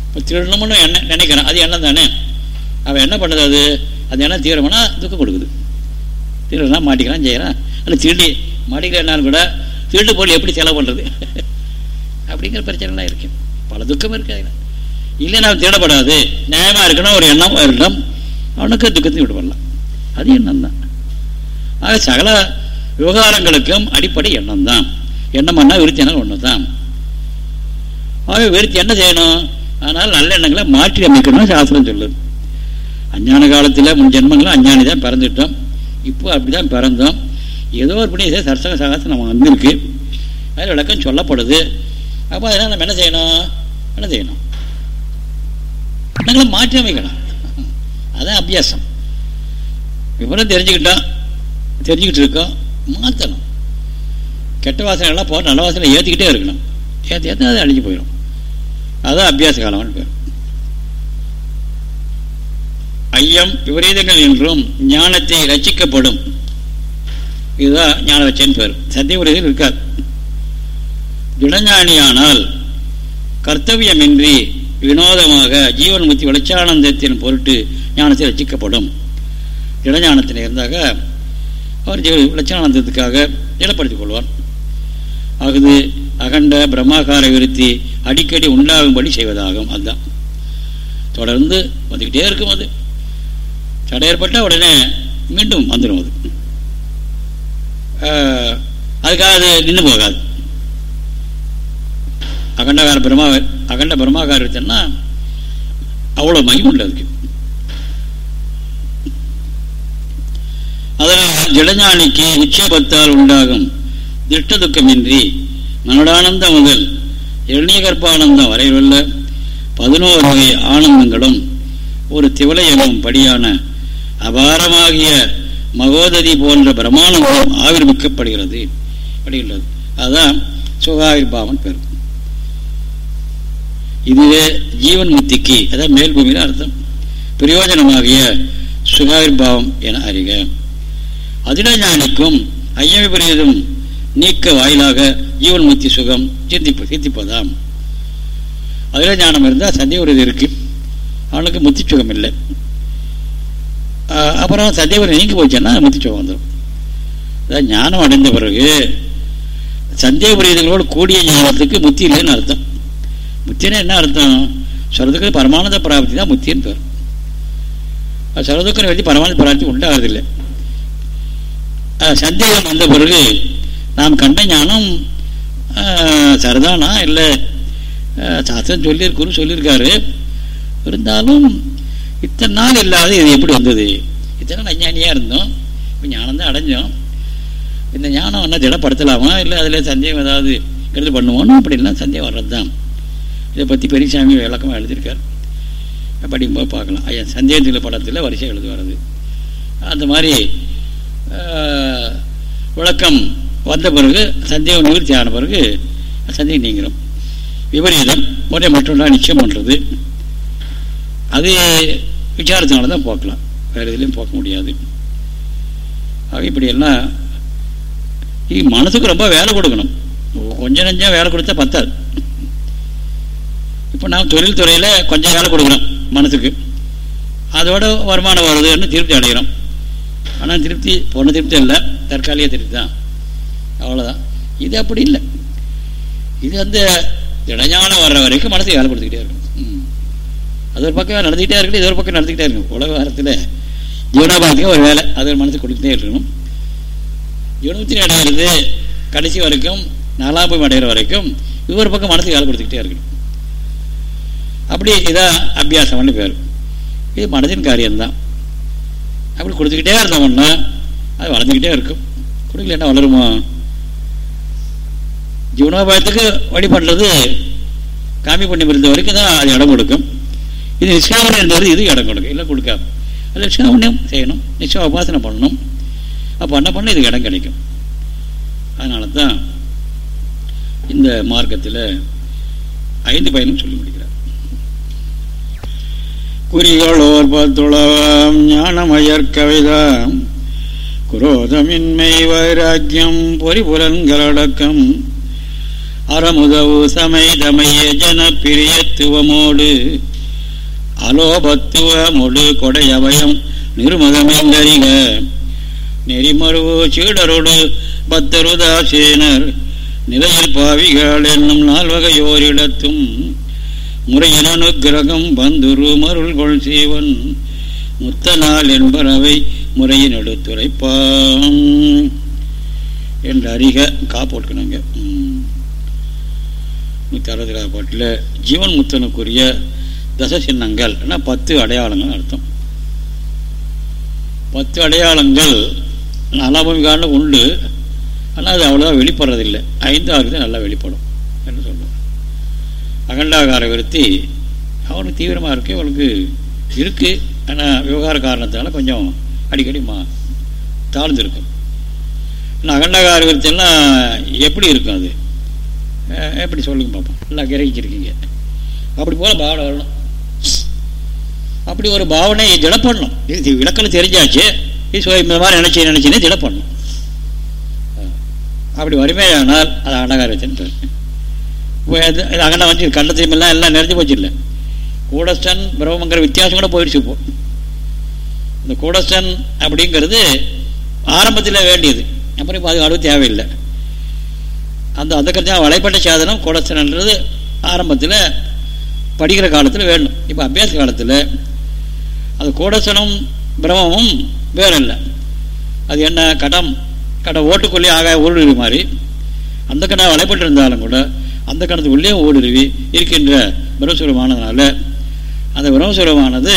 இப்போ திருடணும்னு எண்ணம் நினைக்கிறான். அது எண்ணம் தானே. அவன் என்ன பண்ணுது அது? அந்த எண்ணம் தீவிரமானா துக்கம் கொடுக்குது. திருடனா மாட்டிக்கிறான் செய்கிறான் அல்ல திருடி மாட்டிக்கிறான் கூட திருட்டு பொருள் எப்படி செலவு பண்ணுறது அப்படிங்கிற பிரச்சனைலாம் இருக்குது பல துக்கம் இருக்கு அதில். இல்லை நான் தேடப்படாது. நியாயமாக இருக்கணும் ஒரு எண்ணம் வரட்டும் அவனுக்கு துக்கத்தை விடுபடலாம் அது எண்ணம் தான் ஆக சகல விவகாரங்களுக்கும் அடிப்படை எண்ணம் தான் எண்ணம் பண்ணால் விருத்தி எண்ணம் ஒன்று தான் ஆக விருத்தி என்ன செய்யணும்? ஆனால் நல்ல எண்ணங்களை மாற்றி அமைக்கணும்னு சாஸ்திரம் சொல்லுது. அஞ்ஞான காலத்தில் முன் ஜென்மங்களும் அஞ்ஞானி தான் பிறந்துட்டோம். இப்போ அப்படி தான் பிறந்தோம். ஏதோ ஒரு புண்ணிய சரசக சாகசம் நம்ம வந்திருக்கு. அதில் விளக்கம் சொல்லப்படுது. அப்போ அதனால் நம்ம என்ன செய்யணும்? என்ன செய்யணும்? எண்ணங்களை மாற்றி அமைக்கணும். அதான் அபியாசம். விவரம் தெரிஞ்சுக்கிட்டோம் தெரிஞ்சுக்கிட்டு இருக்கோம் மாற்றணும் கெட்ட வாசனை எல்லாம் போக நல்ல வாசனை ஏற்றிக்கிட்டே இருக்கணும். ஏற்றி ஏற்ற அது அழிஞ்சு போயிடும். அதான் அபியாச காலம்னு பேர். ஐயம் விபரீதங்கள் என்றும் ஞானத்தை ரச்சிக்கப்படும் இதுதான் ஞான வச்சேன்னு பேர். சத்திய விபரீதம் இருக்காது. திடஞானியானால் கர்த்தவியமின்றி வினோதமாக ஜீவன் முத்தி வெளிச்சானந்தத்தின் பொருட்டு ஞானத்தில் ரசிக்கப்படும். இளஞானத்தில் இருந்தாக அவர் ஜீவ வெளிச்சானந்தத்துக்காக நிலப்படுத்திக் கொள்வார். அகுது அகண்ட பிரம்மாகார விருத்தி அடிக்கடி உண்டாகும்படி செய்வதாகும். அதுதான். தொடர்ந்து வந்துக்கிட்டே இருக்கும் அது. தடை ஏற்பட்டால் உடனே மீண்டும் வந்துடும் அது. அதுக்காக அது நின்று போகாது. அகண்டகார பிரம்மா அகண்ட பிரம்மாகார அவ்வளோ மகிமை உண்டு அதுக்கு. அதனால் ஜடஞானிக்கு நிச்சயபத்தால் உண்டாகும் திட்ட துக்கமின்றி மனடானந்த முதல் எளியகற்பானந்தம் வரையுள்ள பதினோரு வகை ஆனந்தங்களும் ஒரு திவலை படியான அபாரமாகிய மகோததி போன்ற பிரமாணங்களும் ஆவிர்மிக்கப்படுகிறது. படுகின்றது அதுதான் சுகாவிர்பாவன் பேர். இதுவே ஜீவன் முத்திக்கு அதாவது மேல் பூமியில் அர்த்தம். பிரயோஜனமாகிய சுகாவிர்பாவம் என அறிக. அதினஞானிக்கும் ஐயம் நீக்க வாயிலாக ஜீவன் முத்தி சுகம் சிந்திப்பு சிந்திப்பதாம். அதில் ஞானம் இருந்தால் சந்தேக இருக்கு. அவனுக்கு முத்தி சுகம் இல்லை. அப்புறம் சந்தேகம் நீங்கி போச்சுன்னா முத்தி சுகம் வந்துடும் அதாவது ஞானம் அடைந்த பிறகு சந்தேக புரியுதங்களோடு கூடிய ஞானத்துக்கு முத்தி இல்லைன்னு அர்த்தம். முத்தின்னு என்ன அர்த்தம்? சரதுக்கு பரமானந்த பிராப்தி தான் முத்தின்னு பேர். சொல்றதுக்கு வச்சு பரமானந்த பிராப்தி உண்டாகிறதில்லை. சந்தேகம் வந்த பிறகு நாம் கண்ட ஞானம் சரிதானா? இல்லை சாஸ்திரம் சொல்லி குரு சொல்லியிருக்காரு. இருந்தாலும் இத்தனை நாள் இல்லாத இது எப்படி வந்தது? இத்தனை நாள் அஞ்ஞானியாக இருந்தோம். இப்போ ஞானம் தான் அடைஞ்சோம். இந்த ஞானம் என்ன திடப்படுத்தலாமா? இல்லை அதில் சந்தேகம் ஏதாவது எடுத்து பண்ணுவோன்னு அப்படிலாம் சந்தேகம் வர்றது தான் இதை பற்றி பெரியசாமி விளக்கமாக எழுதியிருக்கார். படிக்கும்போது பார்க்கலாம். ஐயா சந்தேகத்தில் படத்தில் வரிசை எழுது வர்றது அந்த மாதிரி விளக்கம் வந்த பிறகு சந்தேகம் நிவர்த்தி ஆன பிறகு சந்தேகம் நீங்கிறோம் விபரீதம் முறை மற்றொன்றா நிச்சயம் பண்ணுறது அது விசாரத்தினால தான் போக்கலாம். வேறு இதுலேயும் போக்க முடியாது. ஆக இப்படியெல்லாம் மனசுக்கு ரொம்ப வேலை கொடுக்கணும். கொஞ்சம் நஞ்சம் வேலை கொடுத்தா பத்தாது. இப்போ நாம் தொழில் துறையில் கொஞ்சம் வேலை கொடுக்குறோம் மனசுக்கு. அதோட வருமானம் வருதுன்னு திருப்தி அடைகிறோம். ஆனால் திருப்தி பொண்ணு திருப்தி இல்லை தற்காலிக திருப்தி தான். அவ்வளோதான் இது அப்படி இல்லை. இது அந்த திடஞானம் வர்ற வரைக்கும் மனசை வேலை கொடுத்துக்கிட்டே இருக்கும். ம். அது ஒரு பக்கம் நடந்துக்கிட்டே இருக்கணும் இது ஒரு பக்கம் நடந்துக்கிட்டே இருக்கணும் உலக வாரத்தில் ஜீவனாபாரத்துக்கு ஒரு வேலை அது ஒரு மனசு கொடுத்துட்டே இருக்கணும். ஜீவனத்தின் அடைகிறது கடைசி வரைக்கும் நாலாம் போய் அடைகிற வரைக்கும் இது ஒரு பக்கம் மனசுக்கு வேலை கொடுத்துக்கிட்டே இருக்கணும் அப்படி இதான் அபியாசம்னு பேர். இது மனதின் காரியம்தான். அப்படி கொடுத்துக்கிட்டே இருந்தோம்னா அது வளர்ந்துக்கிட்டே இருக்கும். கொடுக்கலன்னா வளருமா? ஜீவனோபாயத்துக்கு வழிபடுறது காமி பண்ணி இருந்த வரைக்கும் தான் அது இடம் கொடுக்கும். இது நிஷ்காமணம் இது இடம் கொடுக்கும். இல்லை கொடுக்காம. அது நிஷ்காமணியம் செய்யணும். நிச்சயம் உபாசனை பண்ணணும். அப்போ பண்ண பண்ண? இதுக்கு இடம் கிடைக்கும். அதனால தான் இந்த மார்க்கத்தில் ஐந்து பயனும் சொல்லி முடிக்கிறேன் குறிகளோர் பத்துளவாம் ஞானமயர் கவிதாம். குரோதமின்மை வைராக்கியம் பொறிபுலன்களடக்கம். அறமுதவு சமைதமைய ஜன பிரியத்துவமோடு அலோபத்துவமொடு கொடையபயம் நிருமதமெந்தறிக நெறிமருவு சீடரோடு பத்தருதாசேனர். நிலையில் பாவிகள் என்னும் நால்வகையோரிடத்தும் முறையின் கிரகம் பந்துரு மருள் கொள் சீவன். முத்த நாள் என்பனவை முறையின் எடுத்துரைப்பாம் என்று அறிக காப்போட்டுக்கணுங்க நூற்றி அறுபத்தி பாட்டில் ஜீவன் முத்தனுக்குரிய தச சின்னங்கள் பத்து அடையாளங்கள் அர்த்தம். பத்து அடையாளங்கள் நலபமிகாண்டில் உண்டு ஆனால் அது அவ்வளோதான் வெளிப்படுறதில்லை. ஐந்தாவது நல்லா வெளிப்படும். அகண்டாகார விருத்தி அவனுக்கு தீவிரமாக இருக்கு அவனுக்கு இருக்குது ஆனால் விவகார காரணத்தினால கொஞ்சம் அடிக்கடி மா தாழ்ந்துருக்கும் ஆனால் அகண்டாகார விருத்தியெல்லாம் எப்படி இருக்கும் அது? எப்படி சொல்லுங்க பார்ப்போம் நல்லா கிரகிச்சிருக்கீங்க. அப்படி போல் பாவனை வரணும். அப்படி ஒரு பாவனை திடப்படணும். பண்ணணும் இது விளக்கம் தெரிஞ்சாச்சு. இது இந்த மாதிரி நினச்சி நினச்சினே திடப்படணும். பண்ணணும் அப்படி வறுமையானால் அது அகண்டகாரத்தின் பேர் இப்போ இது இது அகண்டம் வந்து கண்டத்தையும் எல்லாம் எல்லாம் நிறைஞ்சு போச்சு இல்லை. கூடஸ்டன் பிரம்மங்கிற வித்தியாசம் கூட போயிடுச்சு இப்போ. இந்த கூடஸ்டன் அப்படிங்கிறது ஆரம்பத்தில் வேண்டியது. அப்புறம் இப்போ அது அளவு தேவையில்லை. அந்த அந்த கருத்தான் வலைப்பட்ட சாதனம் கூடஸ்தன்ன்றது ஆரம்பத்தில் படிக்கிற காலத்தில் வேணும். இப்போ அபியாச காலத்தில் அது கூடசனம் பிரமமும் வேற இல்லை அது என்ன கடம் கடை ஓட்டுக்குள்ளே ஆக உருள் மாதிரி. அந்த கடை வலைப்பட்டு இருந்தாலும் கூட அந்த கணத்துக்குள்ளே ஊடுருவி இருக்கின்ற பிரம்மசுரமானதுனால அந்த பிரம்மசுரமானது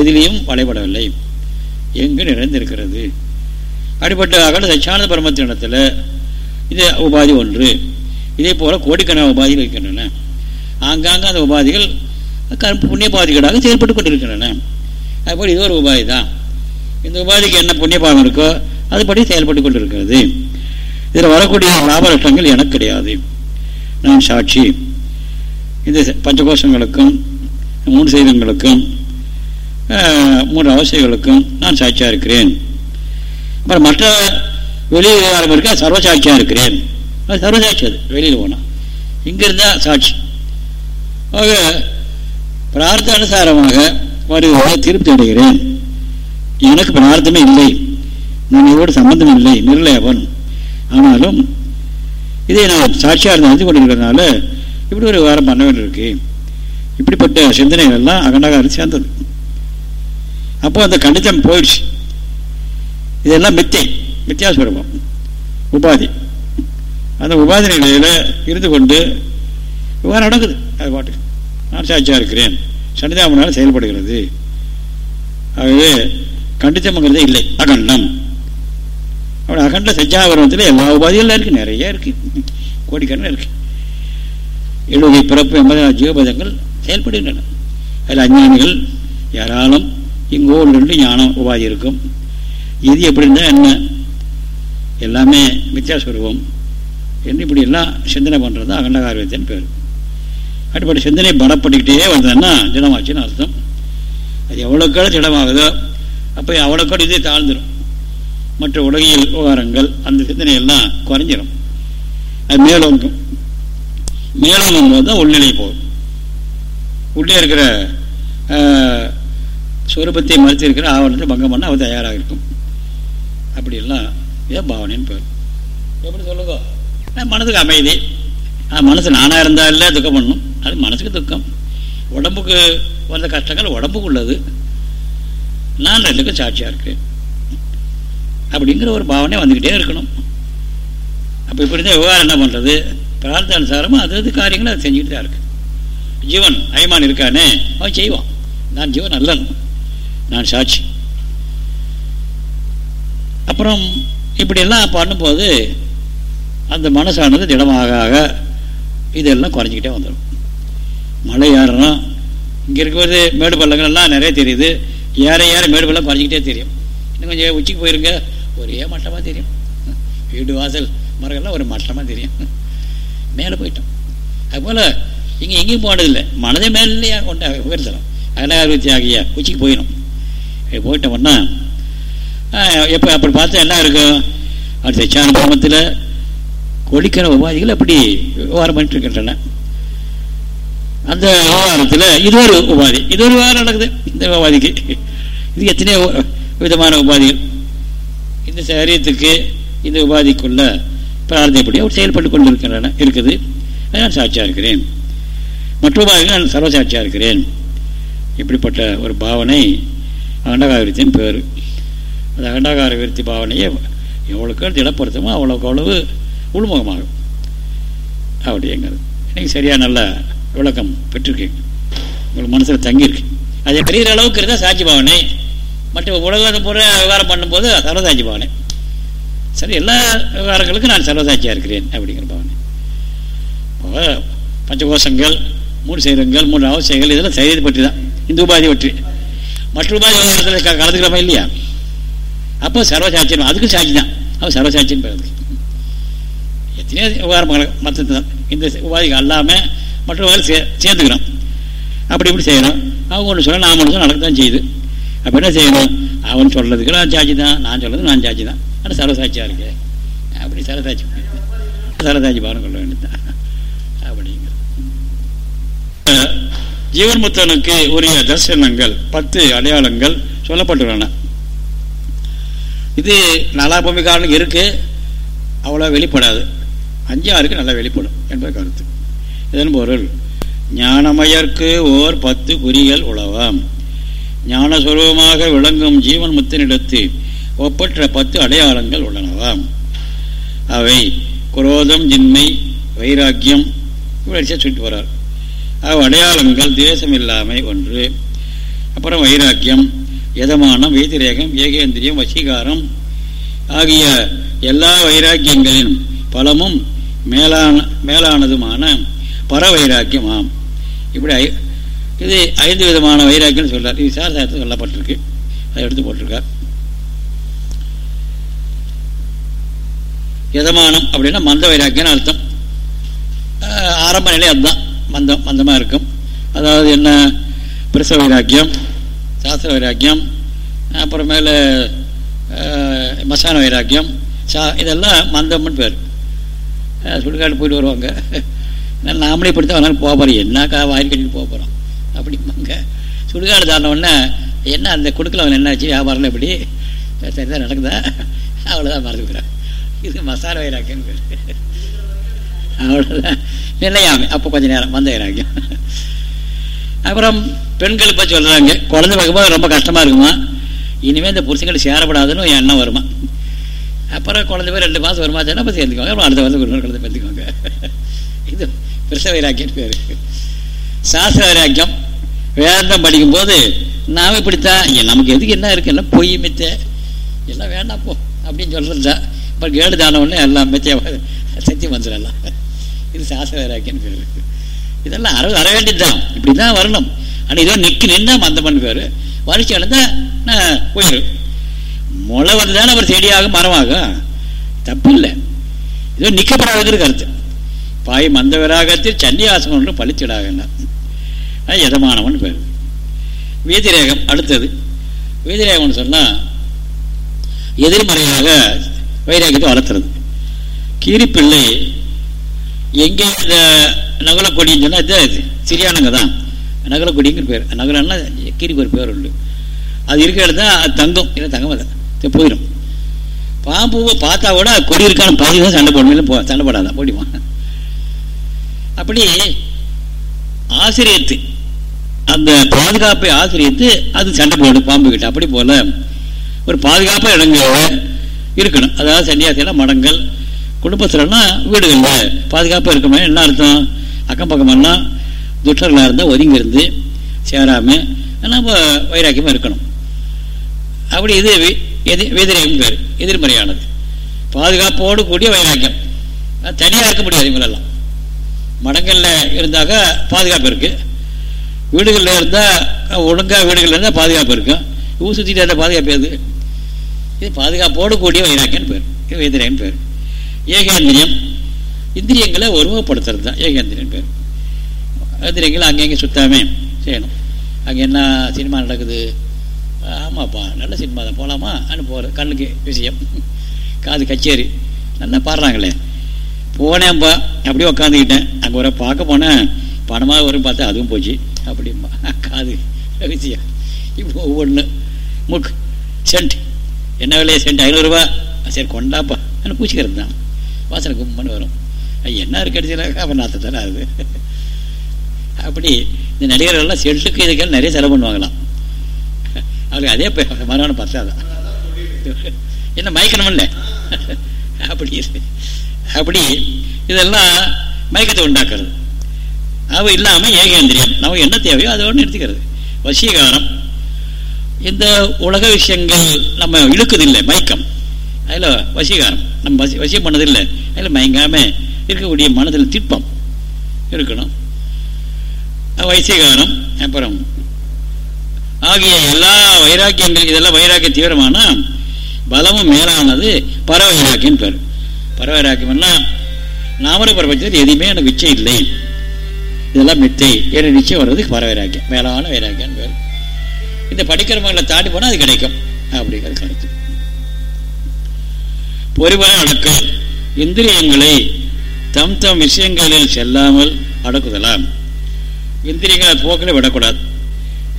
எதிலையும் வளைபடவில்லை. எங்கு நிறைந்திருக்கிறது? அப்படிப்பட்ட அகல சச்சானந்த பரமத்தினிடத்தில் இது உபாதி ஒன்று. இதே போல் கோடிக்கணக்கான உபாதிகள் இருக்கின்றன. ஆங்காங்க அந்த உபாதிகள் கருப்பு புண்ணிய பாதிகளாக செயல்பட்டு கொண்டிருக்கின்றன. அதுபோல் இது ஒரு உபாதி தான் இந்த உபாதிக்கு என்ன புண்ணிய பாகம் இருக்கோ அதுபடி செயல்பட்டு கொண்டிருக்கிறது. இதில் வரக்கூடிய லாப நஷ்டங்கள் எனக்கு கிடையாது. நான் சாட்சி. இந்த பஞ்சகோஷங்களுக்கும் மூணு செய்தங்களுக்கும் மூன்று அவசியங்களுக்கும் நான் சாட்சியாக இருக்கிறேன். அப்புறம் மற்ற வெளி விவகாரம் இருக்க? சர்வசாட்சியாக இருக்கிறேன். அது சர்வசாட்சி அது வெளியில் போனால் இங்கே இருந்தால் சாட்சி. ஆக பிரார்த்த அனுசாரமாக வருவதை திருப்தி அடைகிறேன். எனக்கு பிரார்த்தமே இல்லை. நான் இதோடு சம்பந்தம் இல்லை நிர்லயவன். ஆனாலும் இதை நான் சாட்சியாக நடத்தி கொண்டிருக்கிறதுனால இப்படி ஒரு விவகாரம் பண்ண வேண்டியிருக்கு. இப்படிப்பட்ட சிந்தனைகள் எல்லாம் அகண்டகாரம் சேர்ந்தது. அப்போ அந்த கண்டித்தம் போயிடுச்சு. இதெல்லாம் மித்தை மித்தியாஸ்வரூபம் உபாதி. அந்த உபாதி நிலையில் இருந்து கொண்டு விவகாரம் நடக்குது. அது பாட்டுக்கு. நான் சாட்சியாக இருக்கிறேன். சன்னிதாமனால் செயல்படுகிறது. ஆகவே கண்டித்தம்ங்கிறதே இல்லை. அகண்டம். அவன் அகண்ட சஜ்ஜாபரணத்தில் எல்லா உபாதிகளும் இருக்குது நிறைய இருக்குது கோடிக்கணக்கில் இருக்கு. எழுபது பிறப்பு எண்பது ஜீவபதங்கள் செயல்படுகின்றன. அதில் அஞ்ஞானிகள் யாராலும் இங்கோ ரெண்டு ஞானம் உபாதி இருக்கும். இது எப்படி இருந்தால் என்ன? எல்லாமே வித்தியாசரூபம் என்று இப்படி எல்லாம் சிந்தனை பண்ணுறது தான் அகண்டகாரியத்தின் பேர். அப்படிப்பட்ட சிந்தனை பலப்பட்டுக்கிட்டே வந்ததுன்னா திடமாச்சுன்னு அர்த்தம். அது எவ்வளோக்கால திடமாகுதோ அப்போ அவ்வளோக்கோடு இதே தாழ்ந்துடும் மற்ற உலகியல் விவகாரங்கள் அந்த சிந்தனையெல்லாம் குறைஞ்சிடும் அது மேலோங்கும் மேலோங்கும் போது தான் உள்நிலை போகும். உள்ளே இருக்கிற சுரூபத்தை மறுத்து இருக்கிற ஆவணத்தை பங்கம் பண்ண அவர் தயாராக இருக்கும் அப்படியெல்லாம் இதான் பாவனைன்னு பேர். எப்படி சொல்லுங்க? மனதுக்கு அமைதி. மனசு நானாக இருந்தால் இல்லை துக்கம் பண்ணும். அது மனசுக்கு துக்கம். உடம்புக்கு வந்த கஷ்டங்கள் உடம்புக்கு உள்ளது நான் ரெண்டுக்கும் சாட்சியாக இருக்கேன். அப்படிங்கிற ஒரு பாவனை வந்துக்கிட்டே இருக்கணும். அப்போ இப்படி இருந்தால் விவகாரம் என்ன பண்ணுறது பிரார்த்தானுசாரமாக அது அது காரியங்களை அதை செஞ்சுக்கிட்டு தான் இருக்கு. ஜீவன் அயமான் இருக்கானே அவன் செய்வான். நான் ஜீவன் அல்லன். நான் சாட்சி. அப்புறம் இப்படியெல்லாம் பண்ணும்போது அந்த மனசானது திடமாக ஆக இதெல்லாம் குறைஞ்சிக்கிட்டே வந்துடும். மழை ஏறணும் இங்கே இருக்கிறது மேடு பள்ளங்கள்லாம் நிறைய தெரியுது. ஏற ஏற மேடு பள்ளம் குறைஞ்சிக்கிட்டே தெரியும். இன்னும் கொஞ்சம் உச்சிக்கு போயிருங்க. ஒரே மட்டமாக தெரியும். வீடு வாசல் மரங்கள்லாம் ஒரு மட்டமாக தெரியும். மேலே போயிட்டோம். அதுபோல் இங்கே எங்கேயும் போனதில்லை. மனதை மேலேயே கொண்ட உயர்த்தலாம். அகலாவிருத்தி ஆகிய உச்சிக்கு போயிடும் போயிட்டோம்னா எப்போ அப்படி பார்த்தா என்ன இருக்கும்? அடுத்த சான பிரமத்தில் கொடிக்கிற உபாதிகள் அப்படி விவகாரம் பண்ணிட்டு இருக்கின்றன. அந்த விவகாரத்தில் இது ஒரு உபாதி. இது ஒரு விவகாரம் நடக்குது. இந்த உபாதிக்கு. இது எத்தனையோ விதமான உபாதிகள். இந்த சரீரத்துக்கு இந்த உபாதிக்குள்ள பிரார்த்தனைப்படி அவர் செயல்பட்டு கொண்டு இருக்கின்றன இருக்குது நான் சாட்சியாக இருக்கிறேன். மற்ற உபாதிகள் நான் சர்வசாட்சியாக இருக்கிறேன். இப்படிப்பட்ட ஒரு பாவனை அண்டகார விருத்தின் பேர். அந்த அண்டகார விருத்தி பாவனையை எவ்வளோக்கு திடப்படுத்தமோ அவ்வளோக்கு அவ்வளவு உள்முகமாகும். அப்படிங்கிறது நீங்கள் சரியாக நல்ல விளக்கம் பெற்றிருக்கு உங்களுக்கு மனசில் தங்கியிருக்கு. அதை பெரிய அளவுக்கு இருந்தால் சாட்சி பாவனை. மற்ற உலகத்தை பூரா விவகாரம் பண்ணும்போது சர்வதாட்சி பாவனை சரி எல்லா விவகாரங்களுக்கும் நான் சர்வதாட்சியாக இருக்கிறேன் அப்படிங்கிற பாவனை பஞ்சகோஷங்கள் மூணு சைரங்கள் மூணு அவசியங்கள் இதெல்லாம் செய்தது பற்றி தான் இந்த உபாதி பற்றி. மற்ற உபாதி விவகாரத்தில் கலந்துக்கிறோமா இல்லையா? அப்போ சர்வசாட்சியம் அதுக்கும் சாட்சி தான் அவன் சர்வசாட்சின்னு பிறகு எத்தனையோ விவகாரம் மற்ற இந்த உபாதிகள் அல்லாமல் மற்ற உபாதி சே சேர்ந்துக்கிறோம். அப்படி இப்படி செய்கிறோம் அவங்க ஒன்று சொல்ல நாம் ஒன்று சொல்ல நடக்க தான் செய்யுது. அப்போ என்ன செய்யணும்? அவன் சொல்கிறதுக்கு நான் சாட்சி தான் நான் சொல்கிறது நான் சாட்சி தான். ஆனால் சரசாட்சியாக இருக்கேன் அப்படி சரசாட்சி சரசாட்சி பாரம் கொள்ள வேண்டியதான் அப்படிங்கிறது. ஜீவன் முத்தனுக்கு உரிய தர்சனங்கள் பத்து அடையாளங்கள் சொல்லப்பட்டுள்ளன. இது நல்லா பூமிக்காரனுக்கு இருக்கு அவ்வளோ வெளிப்படாது. அஞ்சாருக்கு நல்லா வெளிப்படும் என்பது கருத்து. இதன் பொருள் ஞானமயர்க்கு ஓர் பத்து குறிகள் உழவாம் ஞானஸ்வரூபமாக விளங்கும் ஜீவன் முத்தனிடத்து ஒப்பற்ற பத்து அடையாளங்கள் உள்ளனவாம் அவை குரோதம் ஜின்மை வைராக்கியம் வரிசை சுட்டு வரார் அவ் அடையாளங்கள் தேசமில்லாமை ஒன்று. அப்புறம் வைராக்கியம் யதமானம் வைத்திரேகம் ஏகேந்திரியம் வசீகாரம் ஆகிய எல்லா வைராக்கியங்களின் பலமும் மேலான மேலானதுமான பர ஆம் இப்படி இது ஐந்து விதமான வைராக்கியம் சொல்றார். இது சாரசாயத்தில் சொல்லப்பட்டிருக்கு. அதை எடுத்து போட்டிருக்கார். யதமானம் அப்படின்னா மந்த வைராக்கியம் அர்த்தம். ஆரம்ப நிலை அதுதான். மந்தம் மந்தமாக இருக்கும். அதாவது என்ன? பிரச வைராக்கியம் சாஸ்திர வைராக்கியம் அப்புறமேல மசான வைராக்கியம் சா இதெல்லாம் மந்தம்னு பேர். சுடுகாடு போயிட்டு வருவாங்க. நாமளே இப்படி தான் போக போகிறோம் என்னக்கா வாயில் கட்டிட்டு போக போகிறோம் அப்படிம்பாங்க. சுடுகாடு தாண்டவுடனே என்ன அந்த கொடுக்கல அவன் என்னாச்சு? வியாபாரம் எப்படி? சரிதான் நடக்குதா? அவ்வளோதான் மறந்துக்கிறான் இது மசாலா வைராக்கியம். அவ்வளோதான் நிலையாமை அப்போ கொஞ்சம் நேரம் வந்த வைராக்கியம். அப்புறம் பெண்கள் பற்றி சொல்கிறாங்க குழந்தை பார்க்கும்போது ரொம்ப கஷ்டமாக இருக்குமா? இனிமேல் இந்த புருஷங்களை சேரப்படாதுன்னு எண்ணம் வருமா? அப்புறம் குழந்தை பேர் ரெண்டு மாதம் வருமா அப்போ சேர்ந்துக்குவாங்க. அப்புறம் அடுத்த வருஷம் ஒரு குழந்தை பெற்றுக்குவாங்க இது பிரச வைராக்கியம் பேர். சாஸ்திர வைராக்கியம் வேதாந்தம் படிக்கும்போது நாம் இப்படித்தான் நமக்கு எதுக்கு என்ன இருக்கு? எல்லாம் பொய் மித்த? எல்லாம் வேண்டாம் போ அப்படின்னு சொல்கிறது தான் இப்போ கேடு தானவொடனே எல்லாம் மித்திய சத்தியம் வந்துடலாம் இது சாஸ்திர வேறாக்கின்னு பேர். இதெல்லாம் அற வர வேண்டியதுதான். இப்படி தான் வரணும். ஆனால் இதோ நிற்கு நின்று மந்தமன் பேர். வரிசை அடைந்தால் உயிர் முளை வந்துதான் அவர் செடியாகும் மரமாகும். தப்பு இல்லை இதோ நிற்கப்படாதுங்கிற கருத்து. பாய் மந்த விராகத்தில் சன்னியாசம் ஒன்று பழிச்சிடாகன்னா அது எதமானவன் பேர். வீதிரேகம் அடுத்தது. வீதிரேகம்னு சொன்னால் எதிர்மறையாக வைராகியத்தை வளர்த்துறது. கீரிப்பிள்ளை எங்கே இந்த நகலக்கொடின்னு சொன்னால் இது சிறியானங்க தான். நகலக்கொடிங்கிற பேர். நகலன்னா கீரிக்கு ஒரு பேர் உண்டு. அது இருக்கிற தான் அது தங்கம். இல்லை தங்கம் அது போயிடும் பாம்புவை பார்த்தா கூட கொடி இருக்கான பாதி தான் சண்டை போடணும் போ சண்டை போடாதான் போடிவான் அப்படி ஆசிரியத்து அந்த பாதுகாப்பை ஆசிரியத்து அது சண்டை போடும் பாம்பு கிட்ட. அப்படி போல ஒரு பாதுகாப்பாக இடங்கள் இருக்கணும். அதாவது சன்னியாசியெல்லாம் மடங்கள் குடும்பத்தில்னா வீடுகளில் பாதுகாப்பாக இருக்கணும் என்ன அர்த்தம்? அக்கம் பக்கமெல்லாம் துஷ்டர்களாக இருந்தால் ஒதுங்கி இருந்து சேராமல் நம்ம வைராக்கியமாக இருக்கணும். அப்படி இது எதிரேகம் பேர் எதிர்மறையானது. பாதுகாப்போடு கூடிய வைராக்கியம். தனியாக இருக்க முடியாது இவங்களெல்லாம். மடங்களில் இருந்தாக்க பாதுகாப்பு இருக்குது வீடுகளில் இருந்தால் ஒழுங்காக வீடுகளில் இருந்தால் பாதுகாப்பு இருக்கும் ஊர் சுற்றிட்டு இருந்தால் பாதுகாப்பு எது? இது பாதுகாப்போடு கூடிய வைராக்கியன்னு பேர். இது வைத்திரியன் பேர். ஏகேந்திரியம். இந்திரியங்களை ஒருமுகப்படுத்துறது தான் ஏகேந்திரியன் பேர். இந்திரியங்களை அங்கங்கே சுத்தாமே செய்யணும். அங்கே என்ன சினிமா நடக்குது? ஆமாப்பா நல்ல சினிமா தான். போகலாமா அனுப்புவார் கண்ணுக்கு விஷயம். காது கச்சேரி. நல்லா பாடுறாங்களே. போனேன்ப்பா அப்படியே உக்காந்துக்கிட்டேன். அங்கே ஒரு பார்க்க போனேன். பணமாக வரும் பார்த்தா அதுவும் போச்சு. அப்படிம்பா. காது. விஷயம் இப்போ ஒவ்வொன்று முக் சென்ட். என்ன விலையை சென்ட்? ஐநூறுரூவா? சரி கொண்டாப்பா. ஆனால் பூச்சிக்கிறது தான். வாசனை கும்பன்னு வரும். என்ன இருக்கு அடிச்சுனாக்கா அப்போ நாத்தத்தானே ஆகுது அப்படி இந்த நடிகர்கள்லாம் செல்லுக்கு இதுக்கெல்லாம் நிறைய செலவு பண்ணுவாங்களாம். அவருக்கு அதே மரணம் பத்தாதான் என்ன மயக்கணும்ல அப்படி அப்படி இதெல்லாம் மயக்கத்தை உண்டாக்குறது. அவ இல்லாமல் ஏகேந்திரியம். நமக்கு என்ன தேவையோ அதோடு நிறுத்திக்கிறது வசீகாரம். இந்த உலக விஷயங்கள் நம்ம இழுக்குதில்லை மயக்கம். அதில் வசீகாரம். நம்ம வசி வசியம் பண்ணதில்லை. அதில் மயங்காமல் இருக்கக்கூடிய மனதில் திட்பம் இருக்கணும். வைசீகாரம். அப்புறம் ஆகிய எல்லா வைராக்கியங்கள் இதெல்லாம் வைராக்கிய தீவிரமான பலமும் மேலானது பர வைராக்கியம் பேர். பர வைராக்கியம்னா நாமர பிரபஞ்சத்தில் எதுவுமே எனக்கு நிச்சயம் இல்லை. இதெல்லாம் மித்தை என நிச்சயம் வர்றதுக்கு பர வைராக்கியம். மேலான வைராக்கியம் வேறு. இந்த படிக்கிறவங்களை தாண்டி போனால் அது கிடைக்கும். அப்படிங்கிறது கருத்து. பொறிவர அடக்கம். இந்திரியங்களை தம் தம் விஷயங்களில் செல்லாமல் அடக்குதலாம். இந்திரியங்களை போக்கில் விடக்கூடாது.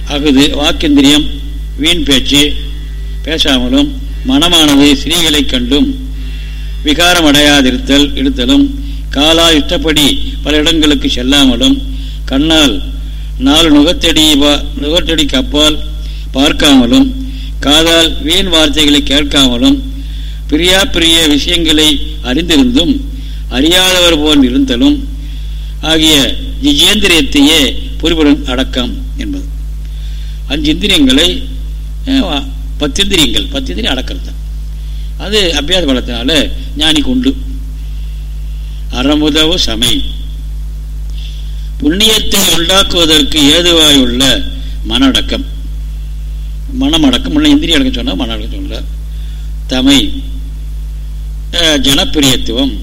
அகுது வாக்கிந்திரியம் வீண் பேச்சு பேசாமலும் மனமானது ஸ்ரீகளை கண்டும் விகாரம் அடையாதிருத்தல் இழுத்தலும் காலா இஷ்டப்படி பல இடங்களுக்கு செல்லாமலும் கண்ணால் நாலு நுகத்தடி நுகத்தடிக்கு அப்பால் பார்க்காமலும் காதால் வீண் வார்த்தைகளை கேட்காமலும் பிரியா பிரிய விஷயங்களை அறிந்திருந்தும் அறியாதவர் போல் இருந்தலும் ஆகிய ஜிஜேந்திரியத்தையே புரிபுடன் அடக்கம் என்பது. அஞ்சு இந்திரியங்களை பத்திந்திரியங்கள் பத்திந்திரியம் அடக்கிறது அது அபியாச பலத்தினால ஞானிக்கு உண்டு. அறமுதவு சமை. புண்ணியத்தை உண்டாக்குவதற்கு ஏதுவாயுள்ள மன அடக்கம் மனம் அடக்கம் முன்ன இந்திரிய அடக்கம் சொன்னால் மன அடக்கம் சொல்ல தமை ஜனப்பிரியத்துவம்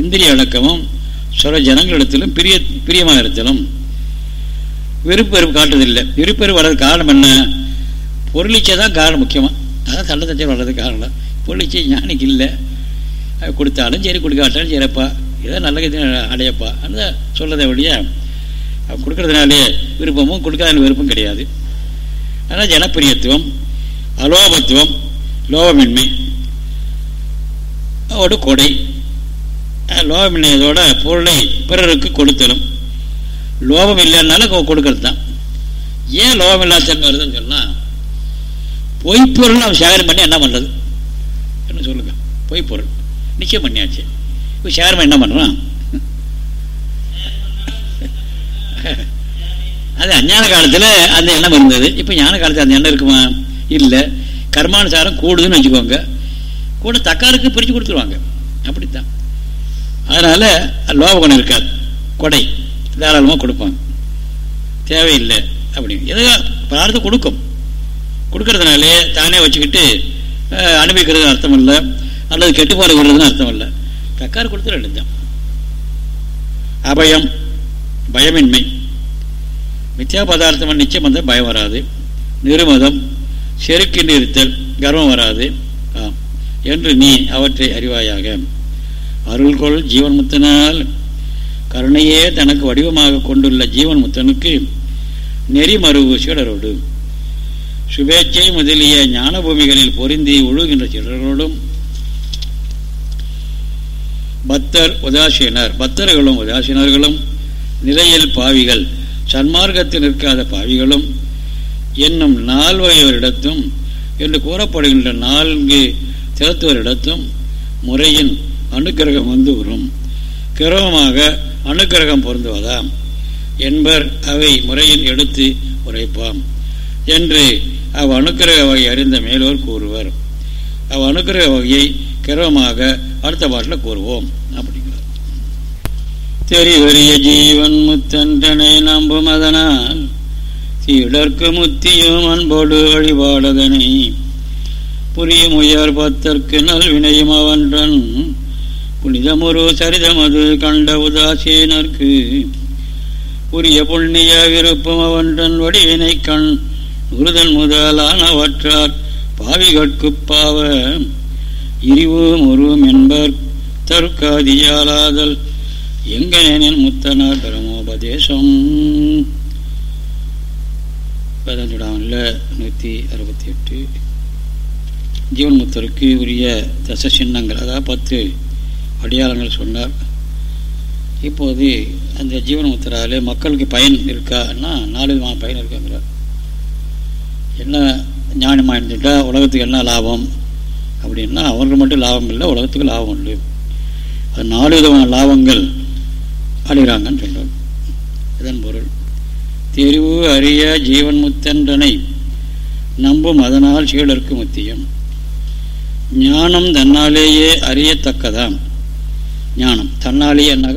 இந்திரிய அடக்கமும் சொல்ல ஜனங்களிடத்திலும் பிரிய பிரியமாக இருத்தலும். விருப்பெருப்பு காட்டுறதில்லை விருப்பெருப்பு வர்றது காரணம் என்ன? பொருளிச்சை தான் காரணம் முக்கியமாக அதான் சண்டை தச்சல் வர்றதுக்கு காரணம். பொருளிச்சை ஞானிக்கு இல்லை. கொடுத்தாலும் சரி கொடுக்காட்டாலும் சரிப்பா ஏதோ நல்ல அடையப்பா. அந்த சொல்றதை ஒழிய கொடுக்கறதுனாலே விருப்பமும் கொடுக்காத விருப்பம் கிடையாது. ஆனால் ஜனப்பிரியத்துவம் அலோபத்துவம் லோபமின்மை ஒரு கொடை. லோபமின்மையதோட பொருளை பிறருக்கு கொடுத்தலும். லோபம் இல்லைன்னாலும் கொடுக்கறது தான் ஏன் லோகம் இல்லாத வருதுன்னு சொன்னால் பொய்ப்பொருள் நம்ம சேகரம் பண்ணி என்ன பண்ணுறது என்ன சொல்லுங்க? பொய்ப்பொருள். நிச்சயம் பண்ணியாச்சு. இப்போ சேர்மன் என்ன பண்ணுறான் அது அஞ்ஞான காலத்தில் அந்த எண்ணம் இருந்தது. இப்போ ஞான காலத்தில் அந்த எண்ணம் இருக்குமா? இல்லை. கர்மானுசாரம் கூடுதுன்னு வச்சுக்கோங்க. கூட தக்காருக்கு பிரித்து கொடுத்துருவாங்க. அப்படித்தான். அதனால் லோபகுணம் இருக்காது. கொடை. தாராளமாக கொடுப்பாங்க. தேவையில்லை அப்படின்னு. எதோ பிரார்த்தம் கொடுக்கும். கொடுக்கறதுனாலே தானே வச்சுக்கிட்டு அனுபவிக்கிறது அர்த்தம் இல்லை. அல்லது கெட்டு போகிற அர்த்தம் இல்லை. தக்கார் கொடுத்து ரெண்டு தான் அபயம் பயமின்மை. மித்யா பதார்த்தம் நிச்சயம் வந்தால் பயம் வராது. நிருமதம் செருக்கி நிறுத்தல் கர்வம் வராது. என்று நீ அவற்றை அறிவாயாக. அருள்கொள் ஜீவன் முத்தனால் கருணையே தனக்கு வடிவமாக கொண்டுள்ள ஜீவன் முத்தனுக்கு நெறிமருவு சீடரோடு சுபேச்சை முதலிய ஞான பூமிகளில் பொருந்தி ஒழுகின்ற சீடர்களோடும் பக்தர் உதாசீனர் பக்தர்களும் உதாசீனர்களும் நிலையில் பாவிகள் சன்மார்க்கத்தில் நிற்காத பாவிகளும் என்னும் நால்வகையோரிடத்தும் என்று கூறப்படுகின்ற நான்கு திறத்துவரிடத்தும் முறையின் அனுக்கிரகம் வந்து வரும் கிரமமாக அனுக்கிரகம் பொருந்துவதாம். என்பர் அவை முறையின் எடுத்து உரைப்பாம். என்று அவ் அனுக்கிரக வகை அறிந்த மேலோர் கூறுவர். அவ் அனுக்கிரக வகையை கிரமமாக அடுத்த பாட்டில் கூறுவோம் அப்படிங்கிறார். தெரிவறிய ஜீவன் முத்தன்றனை நம்பும் அதனால் சீடர்க்கு முத்தியும் அன்போடு வழிபாடதனை புரியும் உயர் பத்தற்கு நல்வினையும் அவன்றன் புனிதமுரு சரிதமது கண்ட உதாசீனர்க்கு உரிய புண்ணிய விருப்பம் அவன்றன் வடிவினை கண் உருதன் முதலானவற்றார் பாவிகட்கு பாவ இரிவும் உருவும் என்பர் தருக்காதியாலாதல் எங்கனேனின் முத்தனார் பரமோபதேசம். பதினஞ்சுடாமில் நூற்றி அறுபத்தி எட்டு ஜீவன் முத்தருக்கு உரிய தச சின்னங்கள் அதாவது பத்து அடையாளங்கள் சொன்னார். இப்போது அந்த ஜீவன் முத்திரால் மக்களுக்கு பயன் இருக்கான்னா நாலு விதமான பயன் இருக்குங்கிறார். என்ன ஞானமாக இருந்துட்டால் உலகத்துக்கு என்ன லாபம்? அப்படின்னா அவங்களுக்கு மட்டும் லாபம் இல்லை உலகத்துக்கு லாபம் இல்லை அது நாலு விதமான லாபங்கள் அடைகிறாங்கன்னு சொல்கிறார் இதன் பொருள் தெரிவு அறிய ஜீவன் முத்தன்றனை நம்பும் அதனால் சீடருக்கு முத்தியம். ஞானம் தன்னாலேயே அறியத்தக்கதாம். ஞானம் தன்னாலேயே என்ன